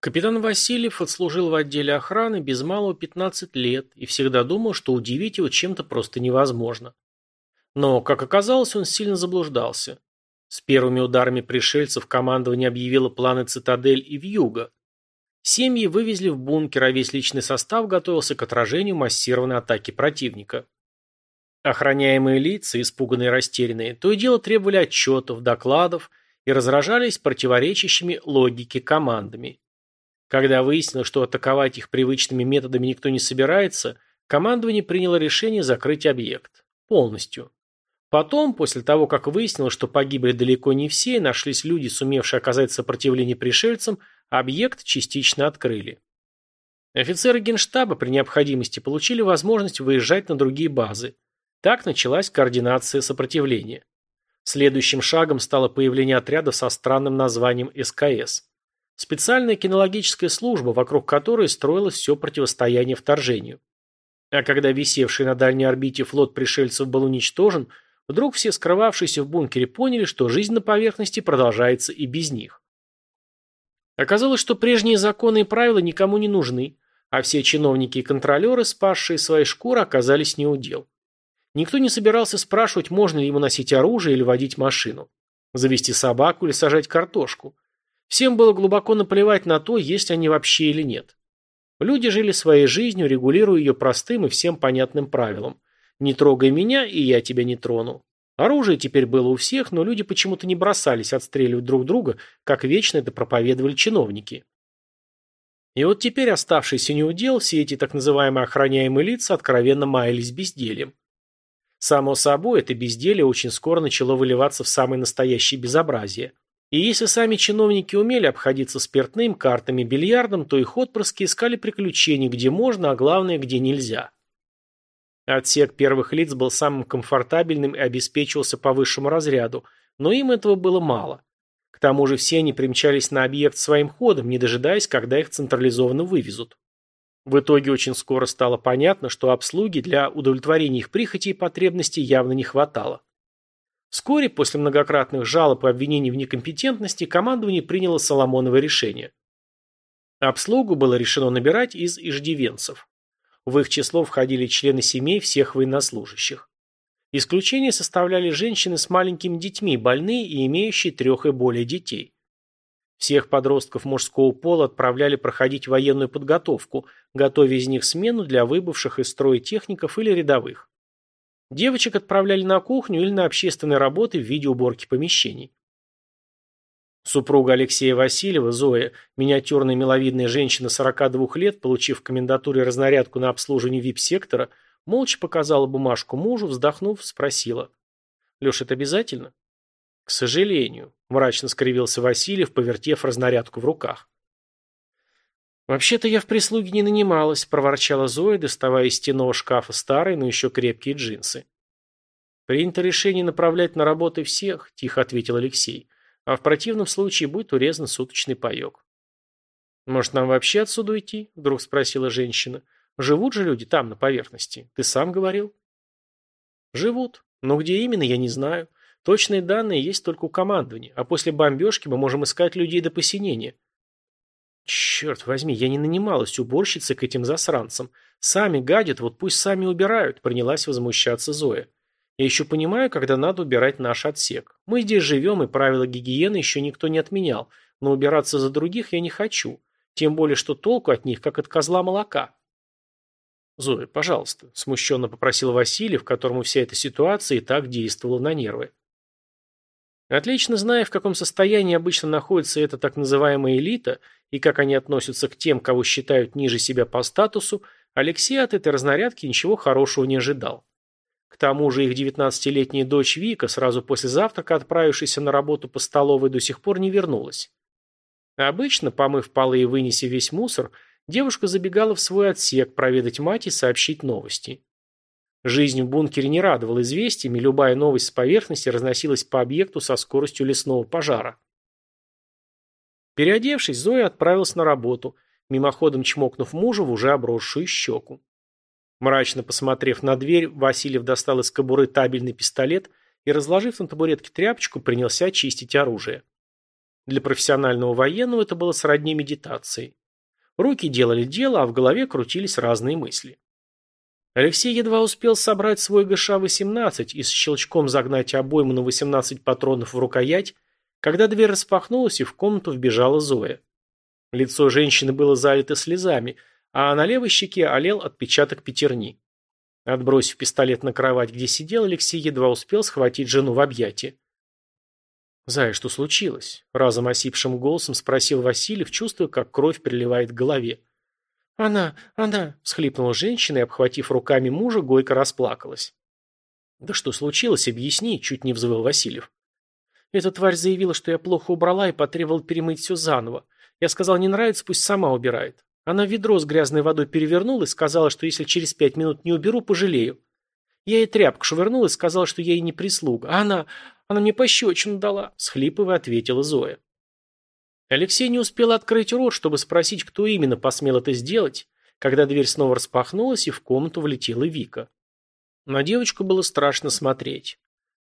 Капитан Васильев отслужил в отделе охраны без малого 15 лет и всегда думал, что удивить его чем-то просто невозможно. Но, как оказалось, он сильно заблуждался. С первыми ударами пришельцев командование объявило планы «Цитадель» и «Вьюга». Семьи вывезли в бункер, а весь личный состав готовился к отражению массированной атаки противника. Охраняемые лица, испуганные и растерянные, то и дело требовали отчетов, докладов и разражались противоречащими логике командами. Когда выяснилось, что атаковать их привычными методами никто не собирается, командование приняло решение закрыть объект. Полностью. Потом, после того, как выяснилось, что погибли далеко не все и нашлись люди, сумевшие оказать сопротивление пришельцам, объект частично открыли. Офицеры генштаба при необходимости получили возможность выезжать на другие базы. Так началась координация сопротивления. Следующим шагом стало появление отрядов со странным названием СКС. Специальная кинологическая служба, вокруг которой строилось все противостояние вторжению. А когда висевший на дальней орбите флот пришельцев был уничтожен, вдруг все скрывавшиеся в бункере поняли, что жизнь на поверхности продолжается и без них. Оказалось, что прежние законы и правила никому не нужны, а все чиновники и контролеры, спасшие свои шкуры, оказались неудел. Никто не собирался спрашивать, можно ли ему носить оружие или водить машину, завести собаку или сажать картошку. Всем было глубоко наплевать на то, есть они вообще или нет. Люди жили своей жизнью, регулируя ее простым и всем понятным правилам. Не трогай меня, и я тебя не трону. Оружие теперь было у всех, но люди почему-то не бросались отстреливать друг друга, как вечно это проповедовали чиновники. И вот теперь оставшийся неудел, все эти так называемые охраняемые лица откровенно маялись бездельем. Само собой, это безделье очень скоро начало выливаться в самое настоящее безобразие. И если сами чиновники умели обходиться спиртным, картами, бильярдом, то их отпрыски искали приключений, где можно, а главное, где нельзя. Отсек первых лиц был самым комфортабельным и обеспечивался по высшему разряду, но им этого было мало. К тому же все они примчались на объект своим ходом, не дожидаясь, когда их централизованно вывезут. В итоге очень скоро стало понятно, что обслуги для удовлетворения их прихотей и потребностей явно не хватало. Вскоре, после многократных жалоб и обвинений в некомпетентности, командование приняло Соломоново решение. Обслугу было решено набирать из иждивенцев. В их число входили члены семей всех военнослужащих. Исключение составляли женщины с маленькими детьми, больные и имеющие трех и более детей. Всех подростков мужского пола отправляли проходить военную подготовку, готовя из них смену для выбывших из строя техников или рядовых. Девочек отправляли на кухню или на общественные работы в виде уборки помещений. Супруга Алексея Васильева, Зоя, миниатюрная миловидная женщина 42 лет, получив в комендатуре разнарядку на обслуживание вип-сектора, молча показала бумажку мужу, вздохнув, спросила. «Леш, это обязательно?» «К сожалению», – мрачно скривился Васильев, повертев разнарядку в руках. «Вообще-то я в прислуге не нанималась», – проворчала Зоя, доставая из стенного шкафа старые, но еще крепкие джинсы. «Принято решение направлять на работы всех», – тихо ответил Алексей. «А в противном случае будет урезан суточный паек». «Может, нам вообще отсюда уйти?» – вдруг спросила женщина. «Живут же люди там, на поверхности. Ты сам говорил?» «Живут. Но где именно, я не знаю. Точные данные есть только у командования, а после бомбежки мы можем искать людей до посинения». Черт возьми, я не нанималась уборщицей к этим засранцам. Сами гадят, вот пусть сами убирают, принялась возмущаться Зоя. Я еще понимаю, когда надо убирать наш отсек. Мы здесь живем, и правила гигиены еще никто не отменял, но убираться за других я не хочу. Тем более, что толку от них, как от козла молока. Зоя, пожалуйста, смущенно попросил Васильев, которому вся эта ситуация и так действовала на нервы. Отлично зная, в каком состоянии обычно находится эта так называемая элита и как они относятся к тем, кого считают ниже себя по статусу, Алексей от этой разнарядки ничего хорошего не ожидал. К тому же их 19-летняя дочь Вика, сразу после завтрака отправившаяся на работу по столовой, до сих пор не вернулась. Обычно, помыв полы и вынеся весь мусор, девушка забегала в свой отсек проведать мать и сообщить новости. Жизнь в бункере не радовала известиями, любая новость с поверхности разносилась по объекту со скоростью лесного пожара. Переодевшись, Зоя отправилась на работу, мимоходом чмокнув мужа в уже обросшую щеку. Мрачно посмотрев на дверь, Васильев достал из кобуры табельный пистолет и, разложив на табуретке тряпочку, принялся чистить оружие. Для профессионального военного это было сродни медитации. Руки делали дело, а в голове крутились разные мысли. Алексей едва успел собрать свой ГШ-18 и с щелчком загнать обойму на 18 патронов в рукоять, когда дверь распахнулась и в комнату вбежала Зоя. Лицо женщины было залито слезами, а на левой щеке олел отпечаток пятерни. Отбросив пистолет на кровать, где сидел, Алексей едва успел схватить жену в объятия. «Зая, что случилось?» – разом осипшим голосом спросил Васильев, чувствуя, как кровь приливает к голове. «Она, она!» – всхлипнула женщина и, обхватив руками мужа, горько расплакалась. «Да что случилось, объясни!» – чуть не взвыл Васильев. «Эта тварь заявила, что я плохо убрала и потребовала перемыть все заново. Я сказал, не нравится, пусть сама убирает. Она ведро с грязной водой перевернула и сказала, что если через пять минут не уберу, пожалею. Я ей тряпку швырнула и сказала, что я ей не прислуга. А она... она мне пощечину дала, схлипывая ответила Зоя. Алексей не успел открыть рот, чтобы спросить, кто именно посмел это сделать, когда дверь снова распахнулась, и в комнату влетела Вика. На девочку было страшно смотреть.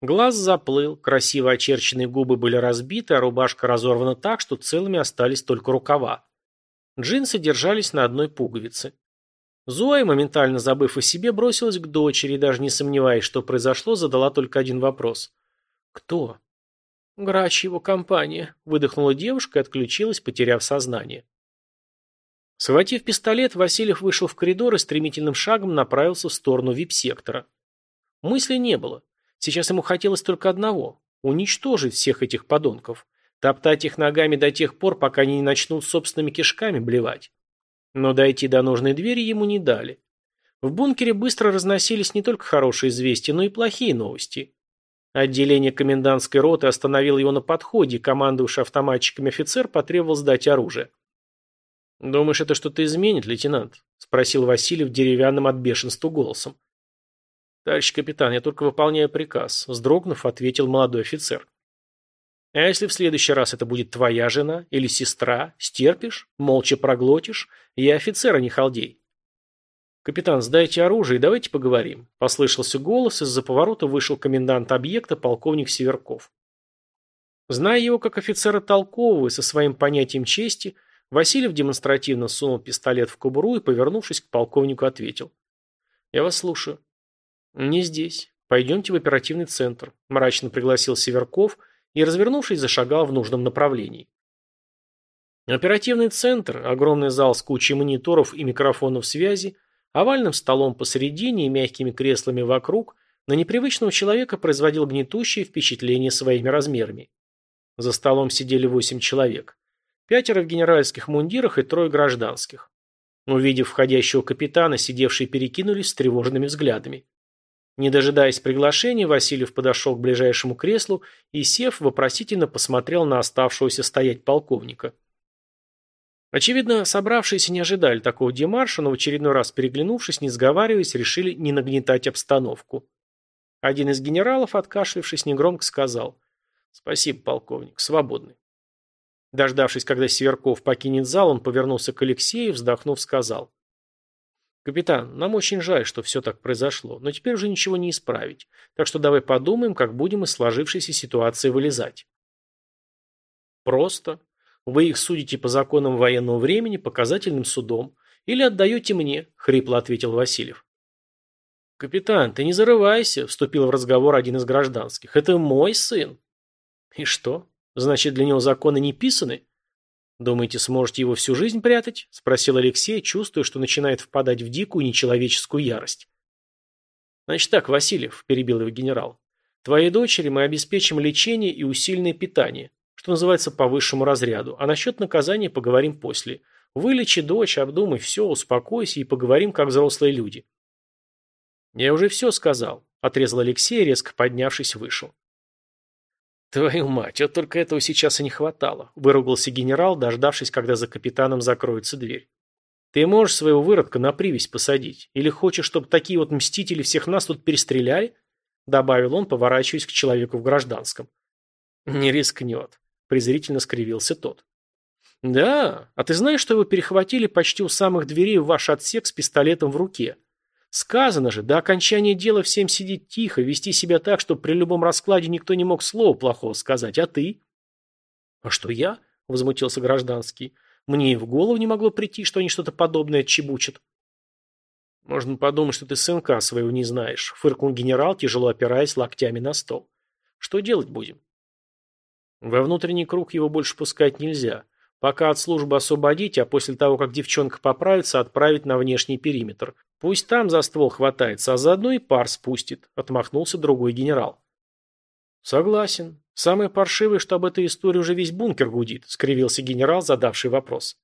Глаз заплыл, красиво очерченные губы были разбиты, а рубашка разорвана так, что целыми остались только рукава. Джинсы держались на одной пуговице. Зоя, моментально забыв о себе, бросилась к дочери, даже не сомневаясь, что произошло, задала только один вопрос. «Кто?» «Грач его компания», — выдохнула девушка и отключилась, потеряв сознание. Схватив пистолет, Васильев вышел в коридор и стремительным шагом направился в сторону вип-сектора. Мысли не было. Сейчас ему хотелось только одного – уничтожить всех этих подонков. Топтать их ногами до тех пор, пока они не начнут собственными кишками блевать. Но дойти до нужной двери ему не дали. В бункере быстро разносились не только хорошие известия, но и плохие новости. Отделение комендантской роты остановило его на подходе, командовавший автоматчиками офицер потребовал сдать оружие. «Думаешь, это что-то изменит, лейтенант?» – спросил Васильев деревянным от бешенства голосом. «Товарищ капитан, я только выполняю приказ», – вздрогнув, ответил молодой офицер. А если в следующий раз это будет твоя жена или сестра, стерпишь, молча проглотишь? Я офицер, а не халдей. «Капитан, сдайте оружие и давайте поговорим», – послышался голос, из-за поворота вышел комендант объекта, полковник Северков. Зная его как офицера толкового и со своим понятием чести, Васильев демонстративно сунул пистолет в кобуру и, повернувшись к полковнику, ответил. «Я вас слушаю». «Не здесь. Пойдемте в оперативный центр», – мрачно пригласил Северков – и, развернувшись, зашагал в нужном направлении. Оперативный центр, огромный зал с кучей мониторов и микрофонов связи, овальным столом посередине и мягкими креслами вокруг, на непривычного человека производил гнетущее впечатление своими размерами. За столом сидели восемь человек. Пятеро в генеральских мундирах и трое гражданских. Увидев входящего капитана, сидевшие перекинулись с тревожными взглядами. Не дожидаясь приглашения, Васильев подошел к ближайшему креслу и, сев, вопросительно посмотрел на оставшегося стоять полковника. Очевидно, собравшиеся не ожидали такого демарша, но в очередной раз переглянувшись, не сговариваясь, решили не нагнетать обстановку. Один из генералов, откашлившись, негромко сказал «Спасибо, полковник, свободны». Дождавшись, когда Северков покинет зал, он повернулся к Алексею вздохнув, сказал «Капитан, нам очень жаль, что все так произошло, но теперь уже ничего не исправить. Так что давай подумаем, как будем из сложившейся ситуации вылезать». «Просто. Вы их судите по законам военного времени, показательным судом. Или отдаете мне», — хрипло ответил Васильев. «Капитан, ты не зарывайся», — вступил в разговор один из гражданских. «Это мой сын». «И что? Значит, для него законы не писаны?» «Думаете, сможете его всю жизнь прятать?» – спросил Алексей, чувствуя, что начинает впадать в дикую нечеловеческую ярость. «Значит так, Васильев», – перебил его генерал, – «твоей дочери мы обеспечим лечение и усиленное питание, что называется по высшему разряду, а насчет наказания поговорим после. Вылечи дочь, обдумай все, успокойся и поговорим, как взрослые люди». «Я уже все сказал», – отрезал Алексей, резко поднявшись, вышел. «Твою мать, вот только этого сейчас и не хватало», – выругался генерал, дождавшись, когда за капитаном закроется дверь. «Ты можешь своего выродка на привязь посадить? Или хочешь, чтобы такие вот мстители всех нас тут перестреляли?» – добавил он, поворачиваясь к человеку в гражданском. «Не рискнет», – презрительно скривился тот. «Да, а ты знаешь, что его перехватили почти у самых дверей в ваш отсек с пистолетом в руке?» Сказано же, до окончания дела всем сидеть тихо, вести себя так, чтобы при любом раскладе никто не мог слова плохого сказать, а ты? А что я? Возмутился гражданский. Мне и в голову не могло прийти, что они что-то подобное чебучат. Можно подумать, что ты сынка своего не знаешь, фыркнул генерал, тяжело опираясь локтями на стол. Что делать будем? Во внутренний круг его больше пускать нельзя. Пока от службы освободить, а после того, как девчонка поправится, отправить на внешний периметр. Пусть там за ствол хватается, а заодно и пар спустит, отмахнулся другой генерал. Согласен. Самое паршивое, что об этой истории уже весь бункер гудит, скривился генерал, задавший вопрос.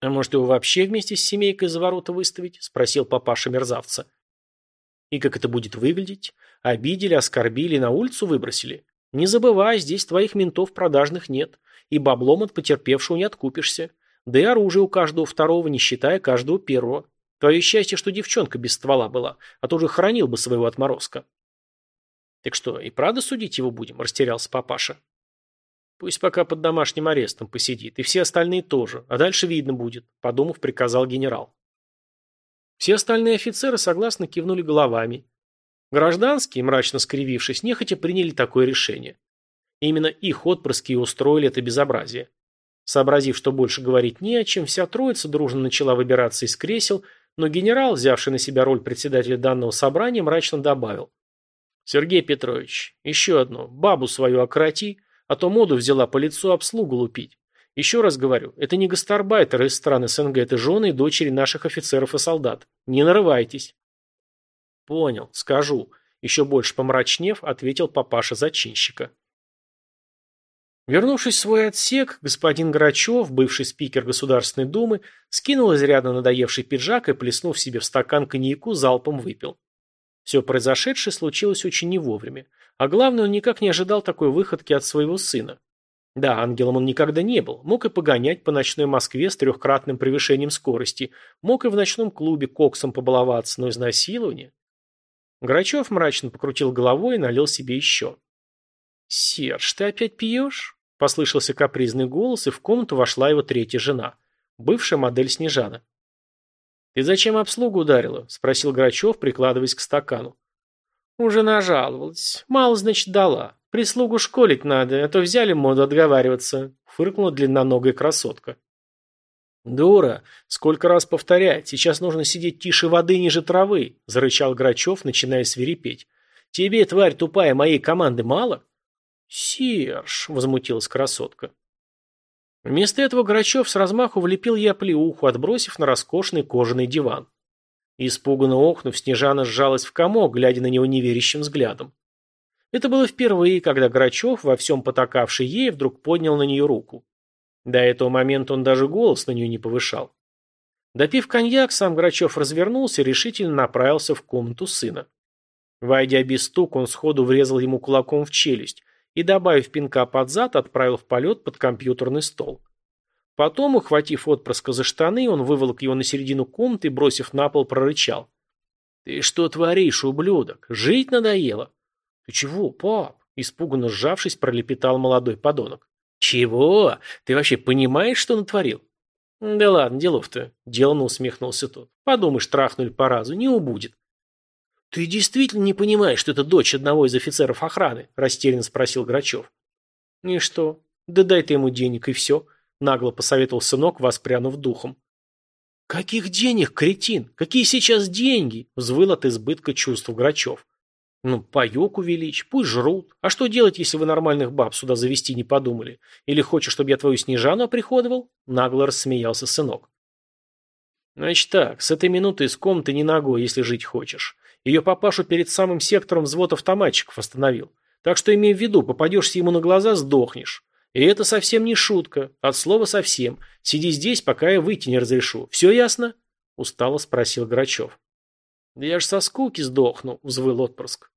А может, его вообще вместе с семейкой за ворота выставить? Спросил папаша мерзавца. И как это будет выглядеть? Обидели, оскорбили, на улицу выбросили? Не забывай, здесь твоих ментов продажных нет и баблом от потерпевшего не откупишься. Да и оружие у каждого второго, не считая каждого первого. Твое счастье, что девчонка без ствола была, а то уже хоронил бы своего отморозка. Так что, и правда судить его будем, растерялся папаша. Пусть пока под домашним арестом посидит, и все остальные тоже, а дальше видно будет, подумав, приказал генерал. Все остальные офицеры согласно кивнули головами. Гражданские, мрачно скривившись, нехотя приняли такое решение. Именно их отпрыски и устроили это безобразие. Сообразив, что больше говорить не о чем, вся троица дружно начала выбираться из кресел, но генерал, взявший на себя роль председателя данного собрания, мрачно добавил. «Сергей Петрович, еще одно. Бабу свою окроти, а то моду взяла по лицу обслугу лупить. Еще раз говорю, это не гастарбайтеры из стран СНГ, это жены и дочери наших офицеров и солдат. Не нарывайтесь». «Понял, скажу», — еще больше помрачнев, ответил папаша зачинщика. Вернувшись в свой отсек, господин Грачев, бывший спикер Государственной Думы, скинул изрядно надоевший пиджак и, плеснув себе в стакан коньяку, залпом выпил. Все произошедшее случилось очень не вовремя. А главное, он никак не ожидал такой выходки от своего сына. Да, ангелом он никогда не был. Мог и погонять по ночной Москве с трехкратным превышением скорости. Мог и в ночном клубе коксом побаловаться, но изнасилование... Грачев мрачно покрутил головой и налил себе еще. «Серж, ты опять пьешь?» Послышался капризный голос, и в комнату вошла его третья жена, бывшая модель Снежана. «Ты зачем обслугу ударила?» – спросил Грачев, прикладываясь к стакану. «Уже нажаловалась. Мало, значит, дала. Прислугу школить надо, а то взяли моду отговариваться», – фыркнула длинноногая красотка. «Дура! Сколько раз повторять! Сейчас нужно сидеть тише воды ниже травы!» – зарычал Грачев, начиная свирепеть. «Тебе, тварь тупая, моей команды мало? «Серж!» – возмутилась красотка. Вместо этого Грачев с размаху влепил ей оплеуху, отбросив на роскошный кожаный диван. Испуганно охнув, Снежана сжалась в комок, глядя на него неверящим взглядом. Это было впервые, когда Грачев, во всем потакавший ей, вдруг поднял на нее руку. До этого момента он даже голос на нее не повышал. Допив коньяк, сам Грачев развернулся и решительно направился в комнату сына. Войдя без стук, он сходу врезал ему кулаком в челюсть, и, добавив пинка под зад, отправил в полет под компьютерный стол. Потом, ухватив отпрыска за штаны, он выволок его на середину комнаты бросив на пол, прорычал. «Ты что творишь, ублюдок? Жить надоело?» «Ты чего, пап?» Испуганно сжавшись, пролепетал молодой подонок. «Чего? Ты вообще понимаешь, что натворил?» «Да ладно, делов-то», — деланно усмехнулся тот. «Подумаешь, трахнули по разу, не убудет». «Ты действительно не понимаешь, что это дочь одного из офицеров охраны?» – растерянно спросил Грачев. «И что? Да дай ты ему денег, и все», – нагло посоветовал сынок, воспрянув духом. «Каких денег, кретин? Какие сейчас деньги?» – взвыл от избытка чувств Грачев. «Ну, паек увеличь, пусть жрут. А что делать, если вы нормальных баб сюда завести не подумали? Или хочешь, чтобы я твою Снежану оприходовал?» – нагло рассмеялся сынок. «Значит так, с этой минуты из комнаты не ногой, если жить хочешь. Ее папашу перед самым сектором взвод автоматчиков остановил. Так что имей в виду, попадешься ему на глаза, сдохнешь. И это совсем не шутка. От слова совсем. Сиди здесь, пока я выйти не разрешу. Все ясно?» Устало спросил Грачев. «Да я ж со скуки сдохну», — взвыл отпрыск.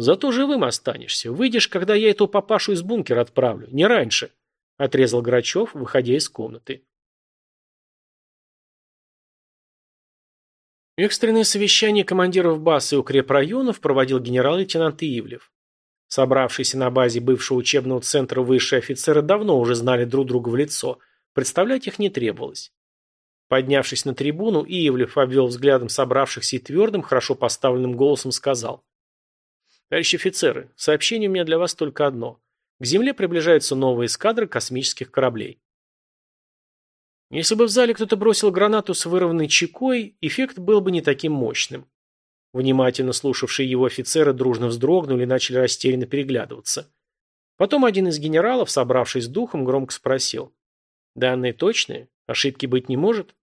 «Зато живым останешься. Выйдешь, когда я эту папашу из бункера отправлю. Не раньше», — отрезал Грачев, выходя из комнаты. Экстренное совещание командиров баз и укрепрайонов проводил генерал-лейтенант Ивлев. Собравшиеся на базе бывшего учебного центра высшие офицеры давно уже знали друг друга в лицо, представлять их не требовалось. Поднявшись на трибуну, Иевлев обвел взглядом собравшихся и твердым, хорошо поставленным голосом сказал. «Товарищи офицеры, сообщение у меня для вас только одно. К Земле приближаются новые эскадры космических кораблей. Если бы в зале кто-то бросил гранату с вырванной чекой, эффект был бы не таким мощным. Внимательно слушавшие его офицеры дружно вздрогнули и начали растерянно переглядываться. Потом один из генералов, собравшись с духом, громко спросил. «Данные точные? Ошибки быть не может?»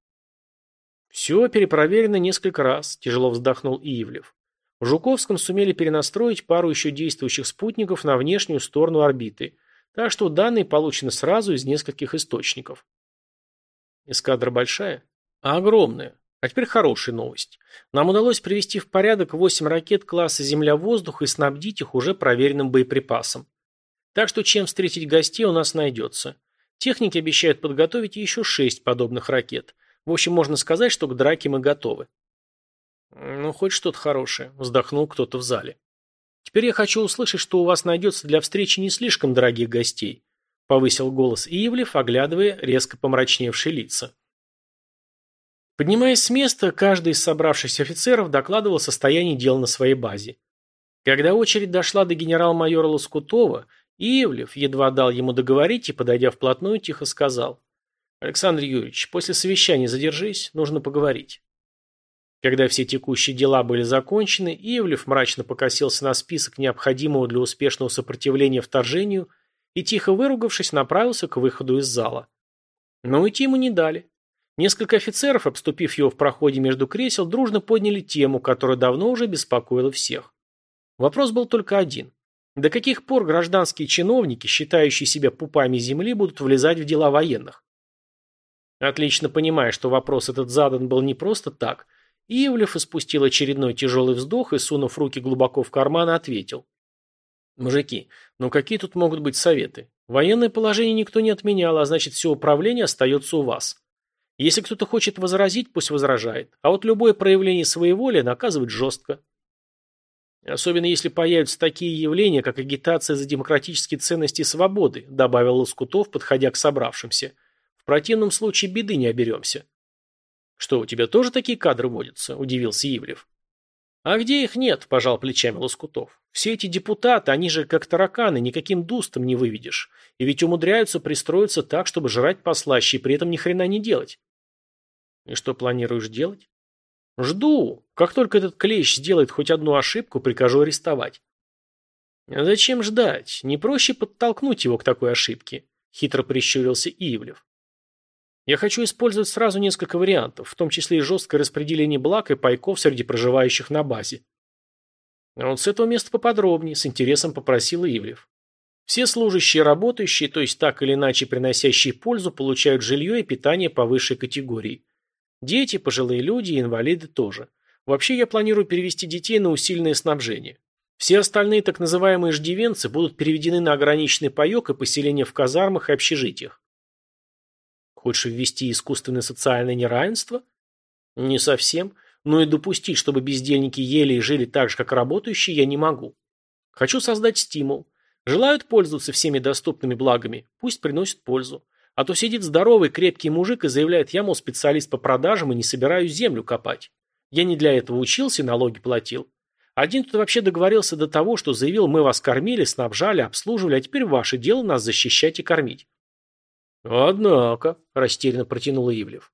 «Все перепроверено несколько раз», – тяжело вздохнул Иевлев. В Жуковском сумели перенастроить пару еще действующих спутников на внешнюю сторону орбиты, так что данные получены сразу из нескольких источников. Эскадра большая? огромная. А теперь хорошая новость. Нам удалось привести в порядок 8 ракет класса «Земля-воздух» и снабдить их уже проверенным боеприпасом. Так что чем встретить гостей у нас найдется. Техники обещают подготовить еще 6 подобных ракет. В общем, можно сказать, что к драке мы готовы. Ну, хоть что-то хорошее, вздохнул кто-то в зале. Теперь я хочу услышать, что у вас найдется для встречи не слишком дорогих гостей. Повысил голос Ивлев, оглядывая резко помрачневшие лица. Поднимаясь с места, каждый из собравшихся офицеров докладывал состояние дел на своей базе. Когда очередь дошла до генерал-майора Лоскутова, Ивлев едва дал ему договорить и, подойдя вплотную, тихо сказал. «Александр Юрьевич, после совещания задержись, нужно поговорить». Когда все текущие дела были закончены, Ивлев мрачно покосился на список необходимого для успешного сопротивления вторжению и, тихо выругавшись, направился к выходу из зала. Но уйти ему не дали. Несколько офицеров, обступив его в проходе между кресел, дружно подняли тему, которая давно уже беспокоила всех. Вопрос был только один. До каких пор гражданские чиновники, считающие себя пупами земли, будут влезать в дела военных? Отлично понимая, что вопрос этот задан был не просто так, Ивлев испустил очередной тяжелый вздох и, сунув руки глубоко в карман, ответил. «Мужики, ну какие тут могут быть советы? Военное положение никто не отменял, а значит все управление остается у вас. Если кто-то хочет возразить, пусть возражает. А вот любое проявление своеволия наказывать жестко. Особенно если появятся такие явления, как агитация за демократические ценности и свободы, добавил Лоскутов, подходя к собравшимся. В противном случае беды не оберемся. Что, у тебя тоже такие кадры водятся? Удивился Ивлев. А где их нет, пожал плечами Лоскутов. Все эти депутаты, они же как тараканы, никаким дустом не выведешь. И ведь умудряются пристроиться так, чтобы жрать послаще и при этом ни хрена не делать. И что планируешь делать? Жду. Как только этот клещ сделает хоть одну ошибку, прикажу арестовать. Зачем ждать? Не проще подтолкнуть его к такой ошибке? Хитро прищурился Ивлев. Я хочу использовать сразу несколько вариантов, в том числе и жесткое распределение благ и пайков среди проживающих на базе. А с этого места поподробнее, с интересом попросил Ивлев. Все служащие, работающие, то есть так или иначе приносящие пользу, получают жилье и питание по высшей категории. Дети, пожилые люди и инвалиды тоже. Вообще я планирую перевести детей на усиленное снабжение. Все остальные так называемые ждивенцы будут переведены на ограниченный паек и поселение в казармах и общежитиях. Хочешь ввести искусственное социальное неравенство? Не совсем. Но и допустить, чтобы бездельники ели и жили так же, как работающие, я не могу. Хочу создать стимул. Желают пользоваться всеми доступными благами, пусть приносят пользу. А то сидит здоровый, крепкий мужик и заявляет, я, мол, специалист по продажам и не собираюсь землю копать. Я не для этого учился налоги платил. Один тут вообще договорился до того, что заявил, мы вас кормили, снабжали, обслуживали, а теперь ваше дело нас защищать и кормить. Однако, растерянно протянул Ивлев.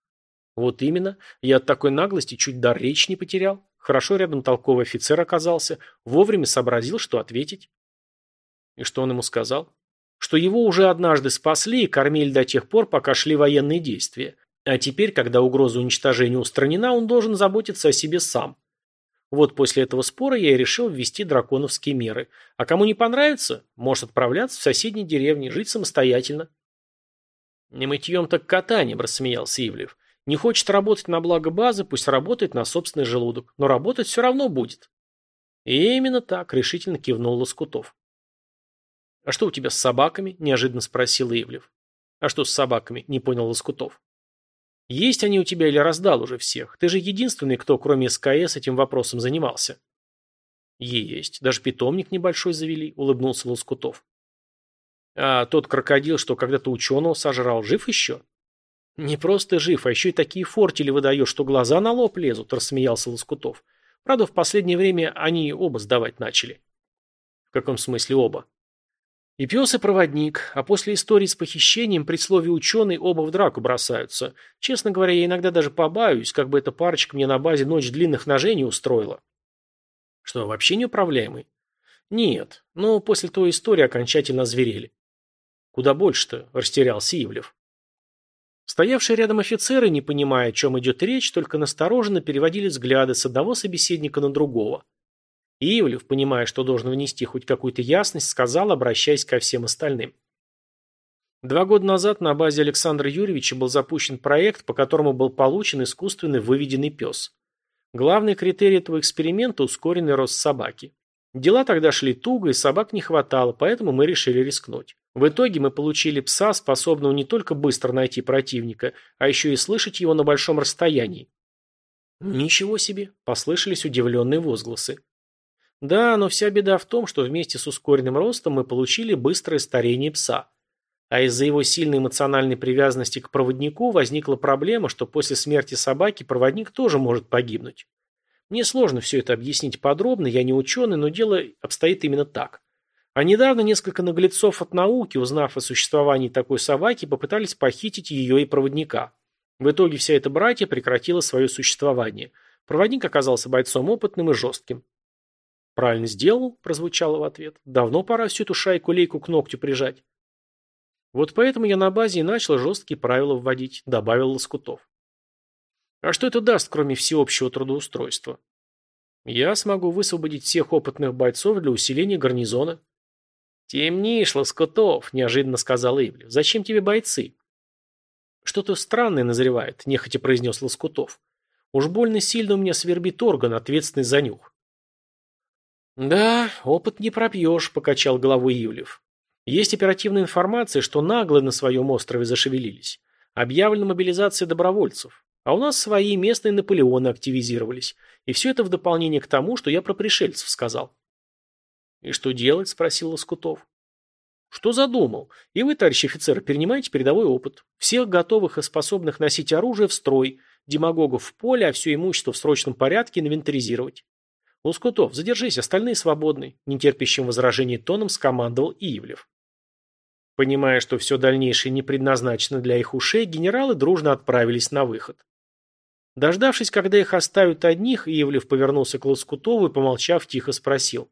Вот именно, я от такой наглости чуть дар речи не потерял. Хорошо рядом толковый офицер оказался, вовремя сообразил, что ответить. И что он ему сказал? что его уже однажды спасли и кормили до тех пор, пока шли военные действия. А теперь, когда угроза уничтожения устранена, он должен заботиться о себе сам. Вот после этого спора я и решил ввести драконовские меры. А кому не понравится, может отправляться в соседние деревни, жить самостоятельно. Не мытьем, так катанием, рассмеялся Ивлев. Не хочет работать на благо базы, пусть работает на собственный желудок, но работать все равно будет. И именно так, решительно кивнул Лоскутов. «А что у тебя с собаками?» – неожиданно спросил Ивлев. «А что с собаками?» – не понял Лоскутов. «Есть они у тебя или раздал уже всех? Ты же единственный, кто, кроме СКС, этим вопросом занимался». «Есть. Даже питомник небольшой завели», – улыбнулся Лоскутов. «А тот крокодил, что когда-то ученого сожрал, жив еще?» «Не просто жив, а еще и такие фортили выдает, что глаза на лоб лезут», – рассмеялся Лоскутов. «Правда, в последнее время они оба сдавать начали». «В каком смысле оба?» И пес, и проводник, а после истории с похищением при слове «ученый» оба в драку бросаются. Честно говоря, я иногда даже побаюсь, как бы эта парочка мне на базе ночь длинных ножей не устроила. Что, вообще неуправляемый? Нет, но после той истории окончательно зверели. Куда больше-то, растерялся Ивлев. Стоявшие рядом офицеры, не понимая, о чем идет речь, только настороженно переводили взгляды с одного собеседника на другого. Ивлев, понимая, что должен внести хоть какую-то ясность, сказал, обращаясь ко всем остальным. Два года назад на базе Александра Юрьевича был запущен проект, по которому был получен искусственный выведенный пес. Главный критерий этого эксперимента – ускоренный рост собаки. Дела тогда шли туго, и собак не хватало, поэтому мы решили рискнуть. В итоге мы получили пса, способного не только быстро найти противника, а еще и слышать его на большом расстоянии. «Ничего себе!» – послышались удивленные возгласы. Да, но вся беда в том, что вместе с ускоренным ростом мы получили быстрое старение пса. А из-за его сильной эмоциональной привязанности к проводнику возникла проблема, что после смерти собаки проводник тоже может погибнуть. Мне сложно все это объяснить подробно, я не ученый, но дело обстоит именно так. А недавно несколько наглецов от науки, узнав о существовании такой собаки, попытались похитить ее и проводника. В итоге вся эта братья прекратила свое существование. Проводник оказался бойцом опытным и жестким. «Правильно сделал», – прозвучало в ответ. «Давно пора всю эту шайку-лейку к ногтю прижать». Вот поэтому я на базе и начал жесткие правила вводить, добавил Лоскутов. А что это даст, кроме всеобщего трудоустройства? Я смогу высвободить всех опытных бойцов для усиления гарнизона. Темнишь, Лоскутов, неожиданно сказал Ивлев. Зачем тебе бойцы? Что-то странное назревает, нехотя произнес Лоскутов. Уж больно сильно у меня свербит орган, ответственный за нюх. Да, опыт не пропьешь, покачал головой Ивлев. Есть оперативная информация, что наглые на своем острове зашевелились. Объявлена мобилизация добровольцев. А у нас свои местные Наполеоны активизировались. И все это в дополнение к тому, что я про пришельцев сказал. «И что делать?» – спросил Лоскутов. «Что задумал? И вы, товарищ офицер, перенимаете передовой опыт. Всех готовых и способных носить оружие в строй, демагогов в поле, а все имущество в срочном порядке инвентаризировать. Лоскутов, задержись, остальные свободны», – нетерпящим возражений тоном скомандовал Иевлев. Понимая, что все дальнейшее не предназначено для их ушей, генералы дружно отправились на выход. Дождавшись, когда их оставят одних, Ивлев повернулся к Лоскутову и, помолчав, тихо спросил.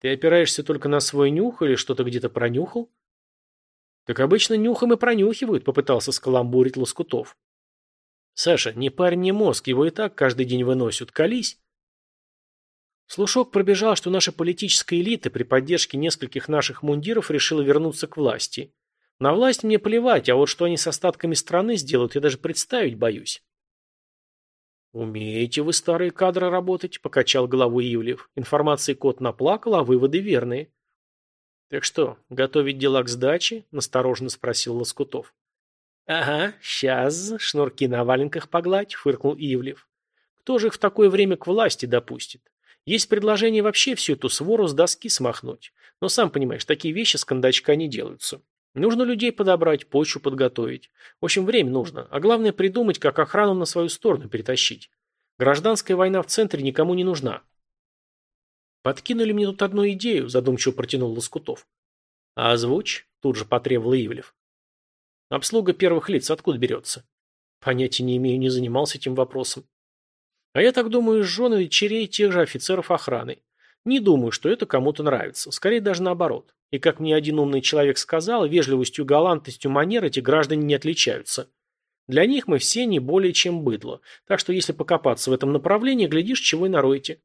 «Ты опираешься только на свой нюх или что-то где-то пронюхал?» «Так обычно нюхом и пронюхивают», — попытался скаламбурить Лоскутов. «Саша, не парь мне мозг, его и так каждый день выносят. Колись!» Слушок пробежал, что наша политическая элита при поддержке нескольких наших мундиров решила вернуться к власти. На власть мне плевать, а вот что они с остатками страны сделают, я даже представить боюсь. «Умеете вы, старые кадры, работать?» – покачал головой Ивлев. Информации кот наплакал, а выводы верные. «Так что, готовить дела к сдаче?» – настороженно спросил Лоскутов. «Ага, сейчас, шнурки на валенках погладь», – фыркнул Ивлев. «Кто же их в такое время к власти допустит? Есть предложение вообще всю эту свору с доски смахнуть. Но сам понимаешь, такие вещи с кондачка не делаются. Нужно людей подобрать, почву подготовить. В общем, время нужно. А главное придумать, как охрану на свою сторону перетащить. Гражданская война в центре никому не нужна. Подкинули мне тут одну идею, задумчиво протянул Лоскутов. А озвучь, тут же потребовал Ивлев. Обслуга первых лиц откуда берется? Понятия не имею, не занимался этим вопросом. А я так думаю, из жены дочерей тех же офицеров охраны. Не думаю, что это кому-то нравится. Скорее даже наоборот. И как мне один умный человек сказал, вежливостью, галантностью манер эти граждане не отличаются. Для них мы все не более чем быдло. Так что если покопаться в этом направлении, глядишь, чего и нароете.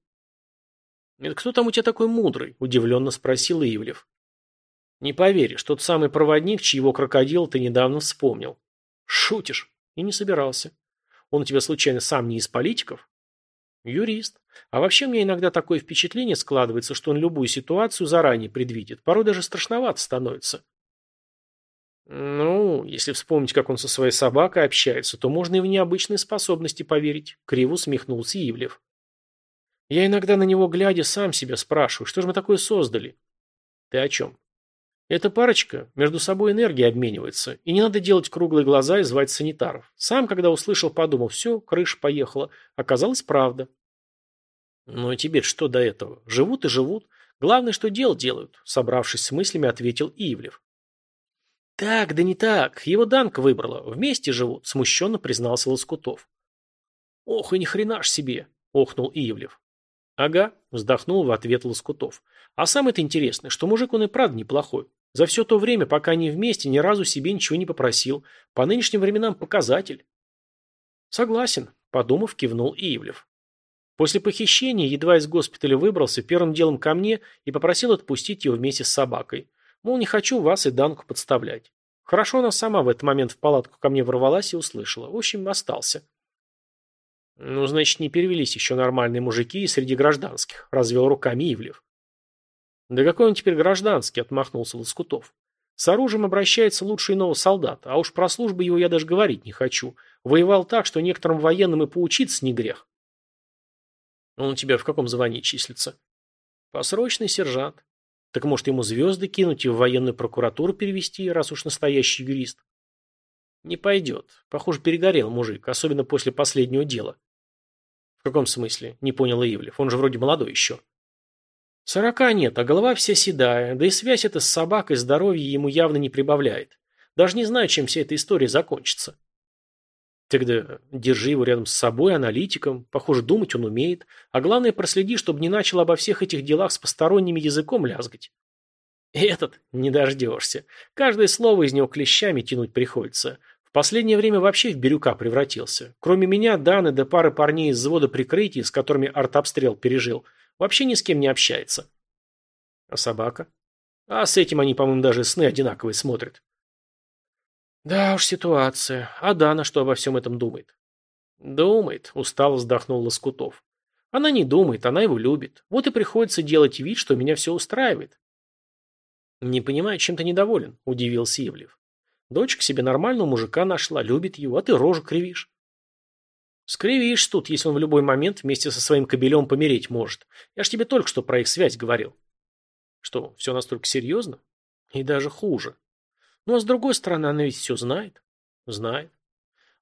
«Это кто там у тебя такой мудрый?» – удивленно спросил Ивлев. «Не поверишь, тот самый проводник, чьего крокодила ты недавно вспомнил». «Шутишь?» И не собирался. «Он у тебя случайно сам не из политиков?» Юрист. А вообще у меня иногда такое впечатление складывается, что он любую ситуацию заранее предвидит. Порой даже страшновато становится. Ну, если вспомнить, как он со своей собакой общается, то можно и в необычные способности поверить. Криво усмехнулся Ивлев. Я иногда на него глядя сам себя спрашиваю, что же мы такое создали? Ты о чем? Эта парочка между собой энергией обменивается, и не надо делать круглые глаза и звать санитаров. Сам, когда услышал, подумал, все, крыша поехала. Оказалось, правда. Ну и тебе что до этого? Живут и живут. Главное, что дел делают, собравшись с мыслями, ответил Ивлев. Так, да не так. Его Данка выбрала. Вместе живут, смущенно признался Лоскутов. Ох, и ни хрена ж себе, охнул Ивлев. Ага, вздохнул в ответ Лоскутов. А самое-то интересное, что мужик он и правда неплохой. За все то время, пока они вместе, ни разу себе ничего не попросил. По нынешним временам показатель. Согласен, подумав, кивнул Ивлев. После похищения, едва из госпиталя выбрался, первым делом ко мне и попросил отпустить его вместе с собакой. Мол, не хочу вас и Данку подставлять. Хорошо она сама в этот момент в палатку ко мне ворвалась и услышала. В общем, остался. Ну, значит, не перевелись еще нормальные мужики и среди гражданских, развел руками Ивлев. Да какой он теперь гражданский, отмахнулся Лоскутов. С оружием обращается лучше иного солдата, а уж про службу его я даже говорить не хочу. Воевал так, что некоторым военным и поучиться не грех. Он у тебя в каком звании числится? Посрочный сержант. Так может ему звезды кинуть и в военную прокуратуру перевести, раз уж настоящий юрист? Не пойдет. Похоже, перегорел мужик, особенно после последнего дела. В каком смысле? Не понял Ивлев. Он же вроде молодой еще. Сорока нет, а голова вся седая, да и связь эта с собакой здоровье ему явно не прибавляет. Даже не знаю, чем вся эта история закончится. Тогда держи его рядом с собой, аналитиком. Похоже, думать он умеет. А главное, проследи, чтобы не начал обо всех этих делах с посторонним языком лязгать. Этот не дождешься. Каждое слово из него клещами тянуть приходится. В последнее время вообще в бирюка превратился. Кроме меня, Даны да пары парней из взвода прикрытия, с которыми артобстрел пережил, вообще ни с кем не общается. А собака? А с этим они, по-моему, даже сны одинаковые смотрят. Да уж ситуация. А Дана что обо всем этом думает? Думает, устало вздохнул Лоскутов. Она не думает, она его любит. Вот и приходится делать вид, что меня все устраивает. Не понимаю, чем ты недоволен, удивился Ивлев. Дочка себе нормального мужика нашла, любит его, а ты рожу кривишь. Скривишь тут, если он в любой момент вместе со своим кобелем помереть может. Я ж тебе только что про их связь говорил. Что, все настолько серьезно? И даже хуже. Ну а с другой стороны, она ведь все знает. Знает.